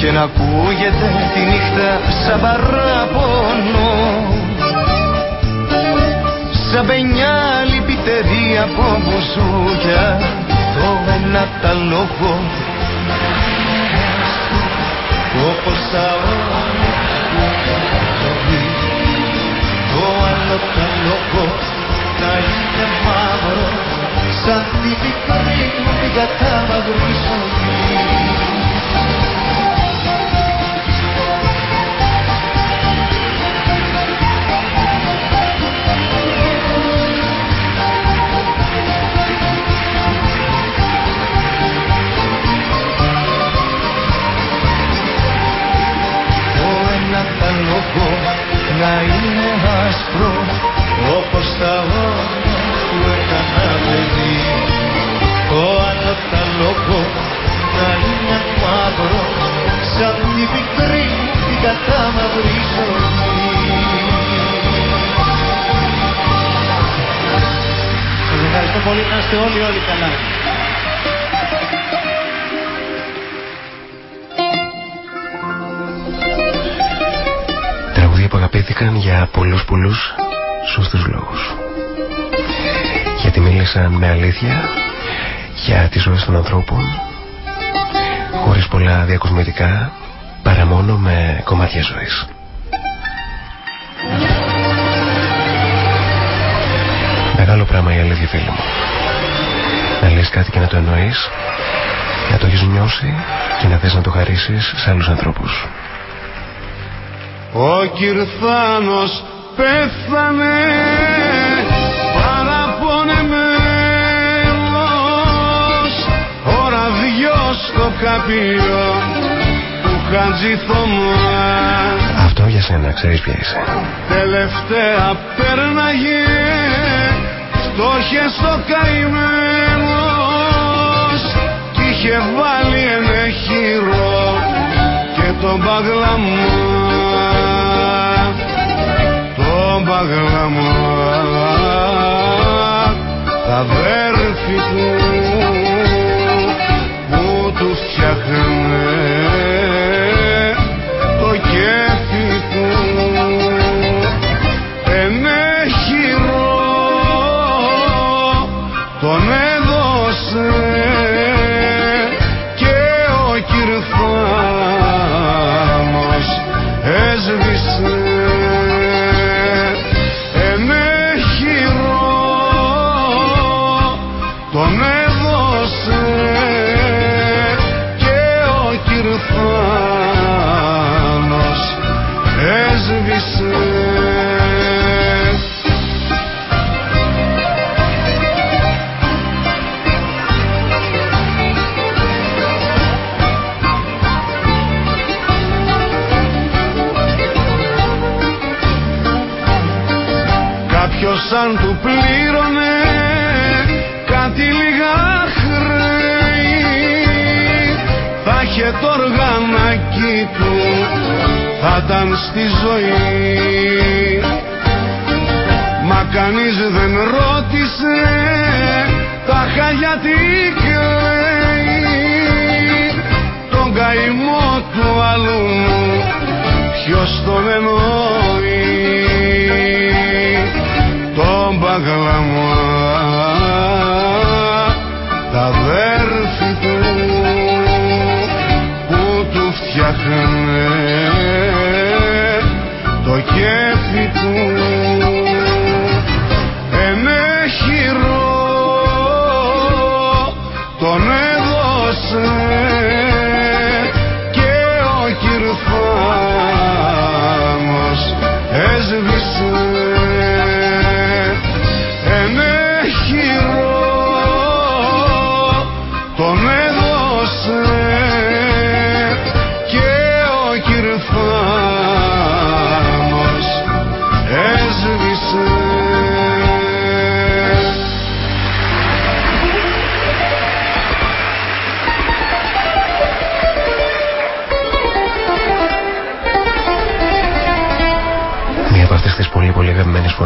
Και να ακούγεται τη νύχτα σαν παράπονο Σαν παινιά λυπητερή από μπουζούκια Το ένα τα λόγο όπως τα όνειρα το άλλο το λόγο να είναι μαύρο σαν τη πικρή μου την κατάμαυρη ζωή. Ένα τα λόγο να είναι άσπρο όπως τα όνειρα που έκανα παιδί το άλλος τα λόγο να είναι μαύρο σαν τη πικρή την κατάμαυρη ζωή. Σας ευχαριστώ πολύ. Να είστε όλοι όλοι καλά αγαπήθηκαν για πολλούς πολλούς σωστούς λόγους. Γιατί μίλησαν με αλήθεια για τις ζωές των ανθρώπων χωρίς πολλά διακοσμητικά παρά μόνο με κομμάτια ζωής. Μεγάλο πράγμα η αλήθεια φίλοι μου. Να λες κάτι και να το εννοείς, να το έχεις νιώσει και να θες να το χαρίσεις σε άλλους ανθρώπους. Ο Κυρθάνος πέθανε παραπονεμένος. Ο ραδιός στο καπίο του Χατζηθωμά Αυτό για σένα ξέρεις ποια είσαι. Τελευταία πέρναγε φτώχες στο καημένος. Κι είχε βάλει ένα χειρό και τον παγλαμά τον παγλαμά τα αδέρφη του που τους φτιάχνε Κάποιος αν του πλήρωνε κάτι λίγα χρέη θα είχε το οργανάκι του θα ήταν στη ζωή. Μα κανείς δεν ρώτησε τα γιατί κλαίει τον καημό του άλλου ποιος τον εννοεί τον παγλαμά τα αδέρφη του που του φτιάχνε το κέφι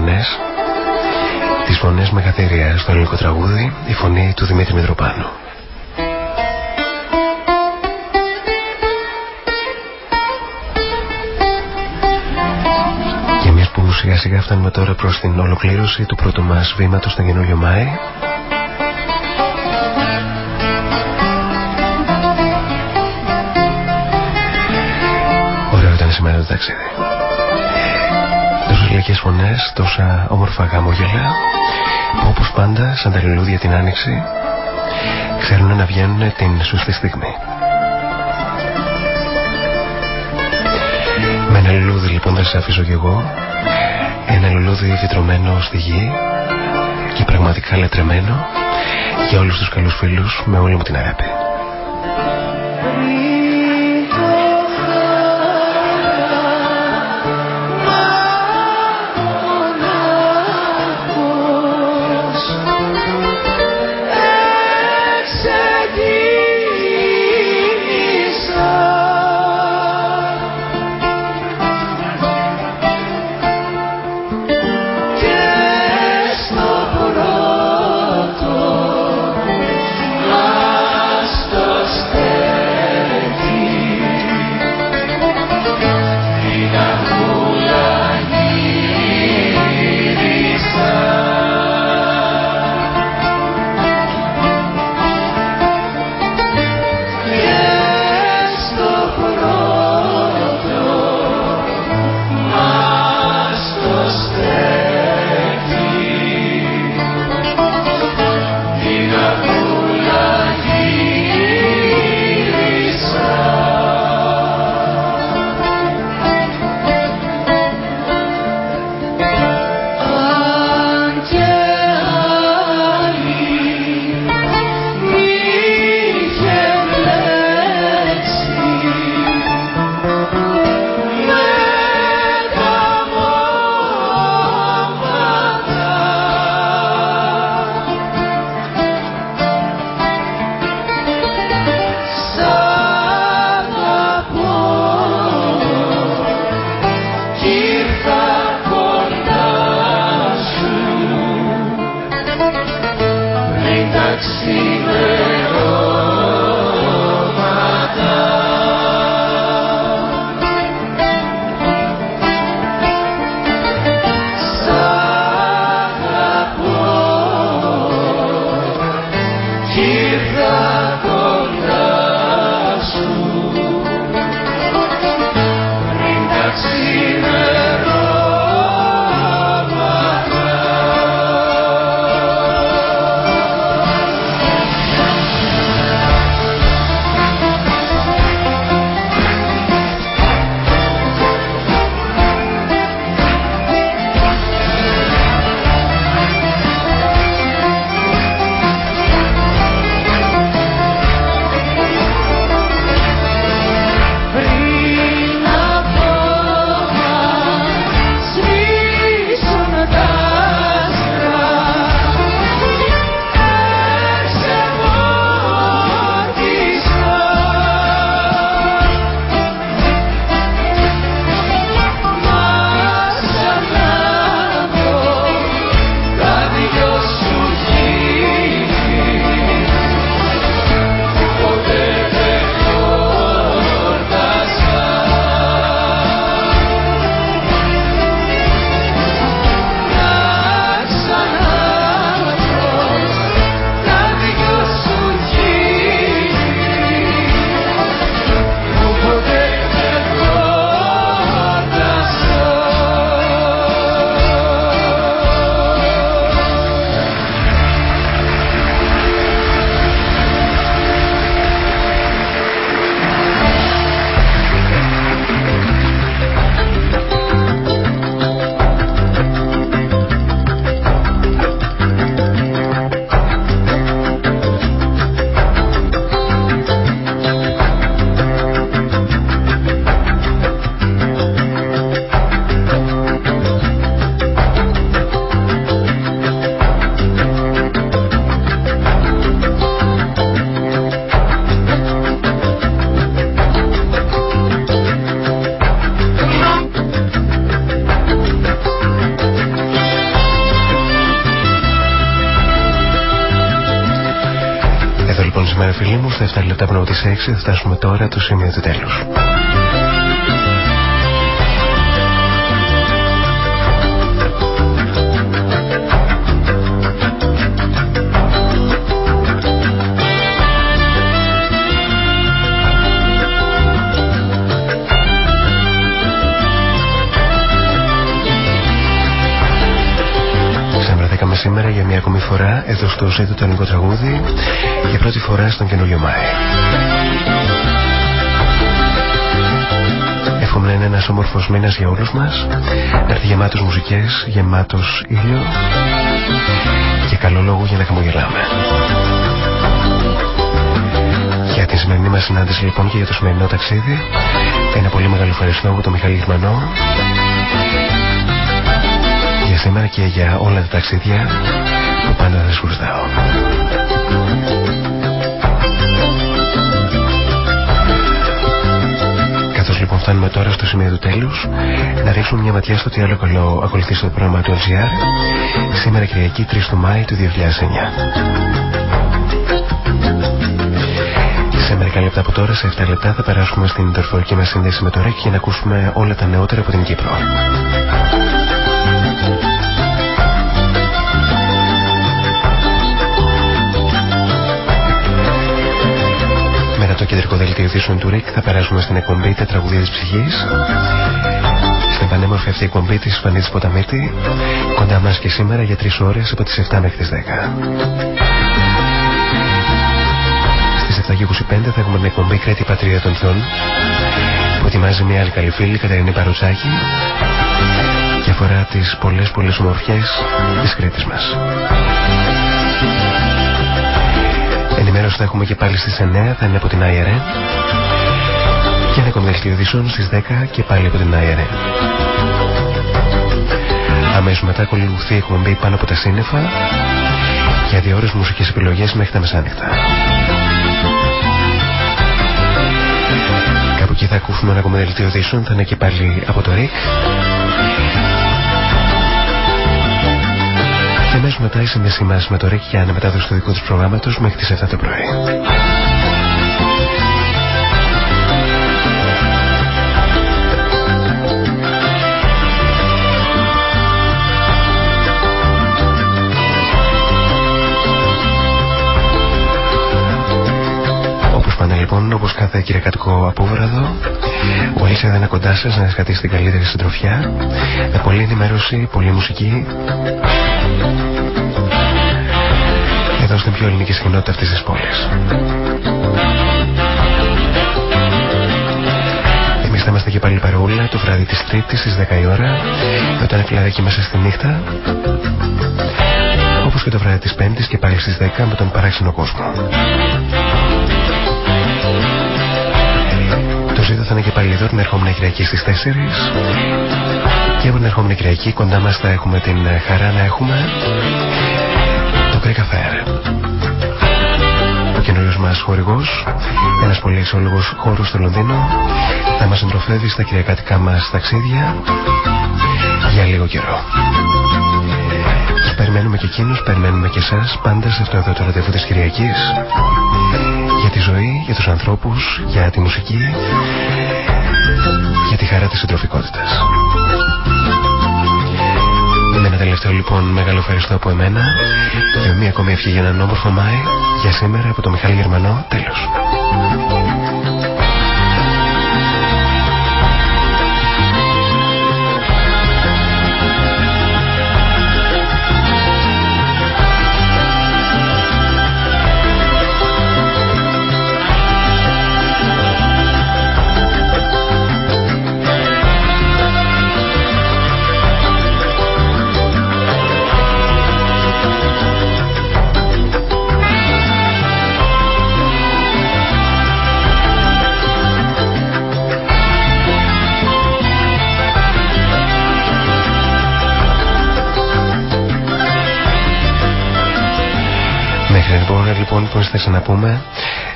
φωνές Τις φωνές μεγαθύρια στο ελληνικό τραγούδι Η φωνή του Δημήτρη Μητροπάνου. Και εμείς που σιγά σιγά φτάνουμε τώρα προς την ολοκλήρωση του πρώτου μας βήματος στον καινούριο Μάη Ωραίο ήταν σήμερα το ταξίδι Τόσες λαϊκές φωνές, τόσα όμορφα γάμογελα που όπως πάντα σαν τα λουλούδια την άνοιξη ξέρουν να βγαίνουν την σωστή στιγμή. Με ένα λουλούδι λοιπόν θα σας αφήσω κι εγώ ένα λουλούδι βιτρωμένο στη γη και πραγματικά λατρεμένο για όλους τους καλούς φίλους με όλη μου την αγάπη. 7 λεπτά πριν τις 6 θα φτάσουμε τώρα το σημείο του τέλους. Μια ακόμη φορά εδώ στο ζήτο το ελληνικό τραγούδι για πρώτη φορά στον καινούριο Μάη. Εύχομαι να είναι ένας όμορφος μήνας για όλους μας, να έρθει γεμάτος μουσικές, γεμάτος ήλιο και καλό λόγο για να χαμογελάμε. Για τη σημερινή μας συνάντηση λοιπόν και για το σημερινό ταξίδι ένα πολύ μεγάλο ευχαριστώ από τον Μιχάλη Γερμανό για σήμερα και για όλα τα ταξίδια που πάντα θα σας χρωστάω. Καθώς λοιπόν φτάνουμε τώρα στο σημείο του τέλους, να ρίξουμε μια ματιά στο τι άλλο καλό ακολουθεί στο πρόγραμμα του LGR σήμερα Κυριακή 3 του Μάη του 2009. Σε μερικά λεπτά από τώρα, σε 7 λεπτά, θα περάσουμε στην τερφορική μας σύνδεση με το ΡΕΚ για να ακούσουμε όλα τα νεότερα από την Κύπρο. Κεντρικό δελτίο ειδήσεων του ΡΙΚ θα περάσουμε στην εκπομπή Τα τραγουδία της ψυχής. Στην πανέμορφη αυτή εκπομπή της Φανίδη Ποταμίτη, κοντά μας και σήμερα για τρεις ώρες από τις 7 μέχρι τις 10. Στις 7.25 θα έχουμε την εκπομπή Κρέτη Πατρία των Θεών που ετοιμάζει μια άλλη καλή φίλη, Κατερίνη Παρουτσάκη και αφορά τις πολλές πολλές ομορφιές της Κρήτης μας. Ενημέρωση θα έχουμε και πάλι στις 9, θα είναι από την IRN. Και ένα κομμάτι ειδήσεων στις 10 και πάλι από την IRN. Αμέσως μετά ακολουθεί έχουμε μπει πάνω από τα σύννεφα για δύο ώρες μουσικές επιλογές μέχρι τα μεσάνυχτα. Κάπου εκεί θα ακούσουμε ένα κομμάτι ειδήσεων, θα είναι και πάλι από το ΡΙΚ. Και αμέσως μετά η σύνδεσή μας με το ΡΕΚ για αναμετάδοση του δικού τους προγράμματος μέχρι τις 7 το πρωί. Όπως πάντα λοιπόν, όπως κάθε κυριακάτικο απόβραδο, ο Αλίσσα δεν είναι κοντά σας να σκατήσει την καλύτερη συντροφιά, με πολλή ενημέρωση, πολλή μουσική εδώ στην πιο ελληνική συχνότητα αυτής της πόλης. Εμείς θα είμαστε και πάλι παρεούλα το βράδυ της Τρίτης στις 10 η ώρα με το ένα μέσα στη νύχτα όπως και το βράδυ της Πέμπτης και πάλι στις 10 με τον παράξενο κόσμο. Το ζήτο θα είναι και πάλι εδώ την ερχόμενη Κυριακή στις 4 και από την ερχόμενη Κυριακή κοντά μας θα έχουμε την χαρά να έχουμε το Greek Affair. Ο καινούριος μας χορηγός, ένας πολύ εξόλογος χώρος στο Λονδίνο, θα μας εντροφεύει στα κυριακάτικά μας ταξίδια για λίγο καιρό. περιμένουμε και εκείνους, περιμένουμε και εσάς πάντα σε αυτό εδώ το ραντεβού της Κυριακής για τη ζωή, για τους ανθρώπους, για τη μουσική, για τη χαρά της συντροφικότητας. Με ένα τελευταίο λοιπόν μεγάλο ευχαριστώ από εμένα και μία ακόμη ευχή για έναν όμορφο Μάη για σήμερα από το Μιχάλη Γερμανό. Τέλος. σας λοιπόν, λοιπόν πως θα πούμε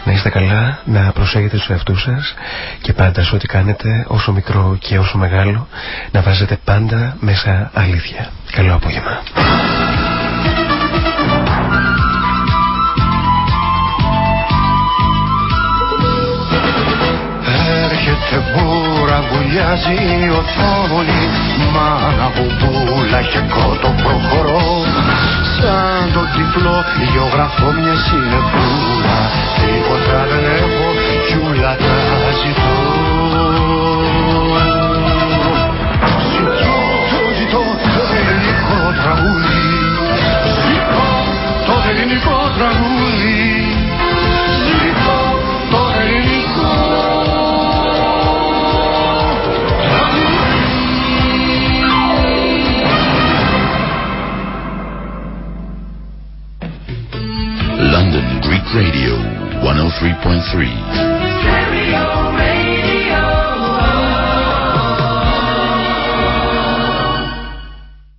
Να είστε καλά, να προσέχετε τους εαυτούς σας Και πάντα σε ό,τι κάνετε όσο μικρό και όσο μεγάλο Να βάζετε πάντα μέσα αλήθεια. Καλό απόγευμα αδειάζει η οθόνη Μάνα μπουμπούλα κότο προχωρώ. Σαν το τυφλό γεωγραφώ μια συνεπούλα Τίποτα δεν έχω κι ούλα τα ζητώ. Ζητώ, το ζητώ το ελληνικό τραγούδι. Ζητώ το ελληνικό τραγούδι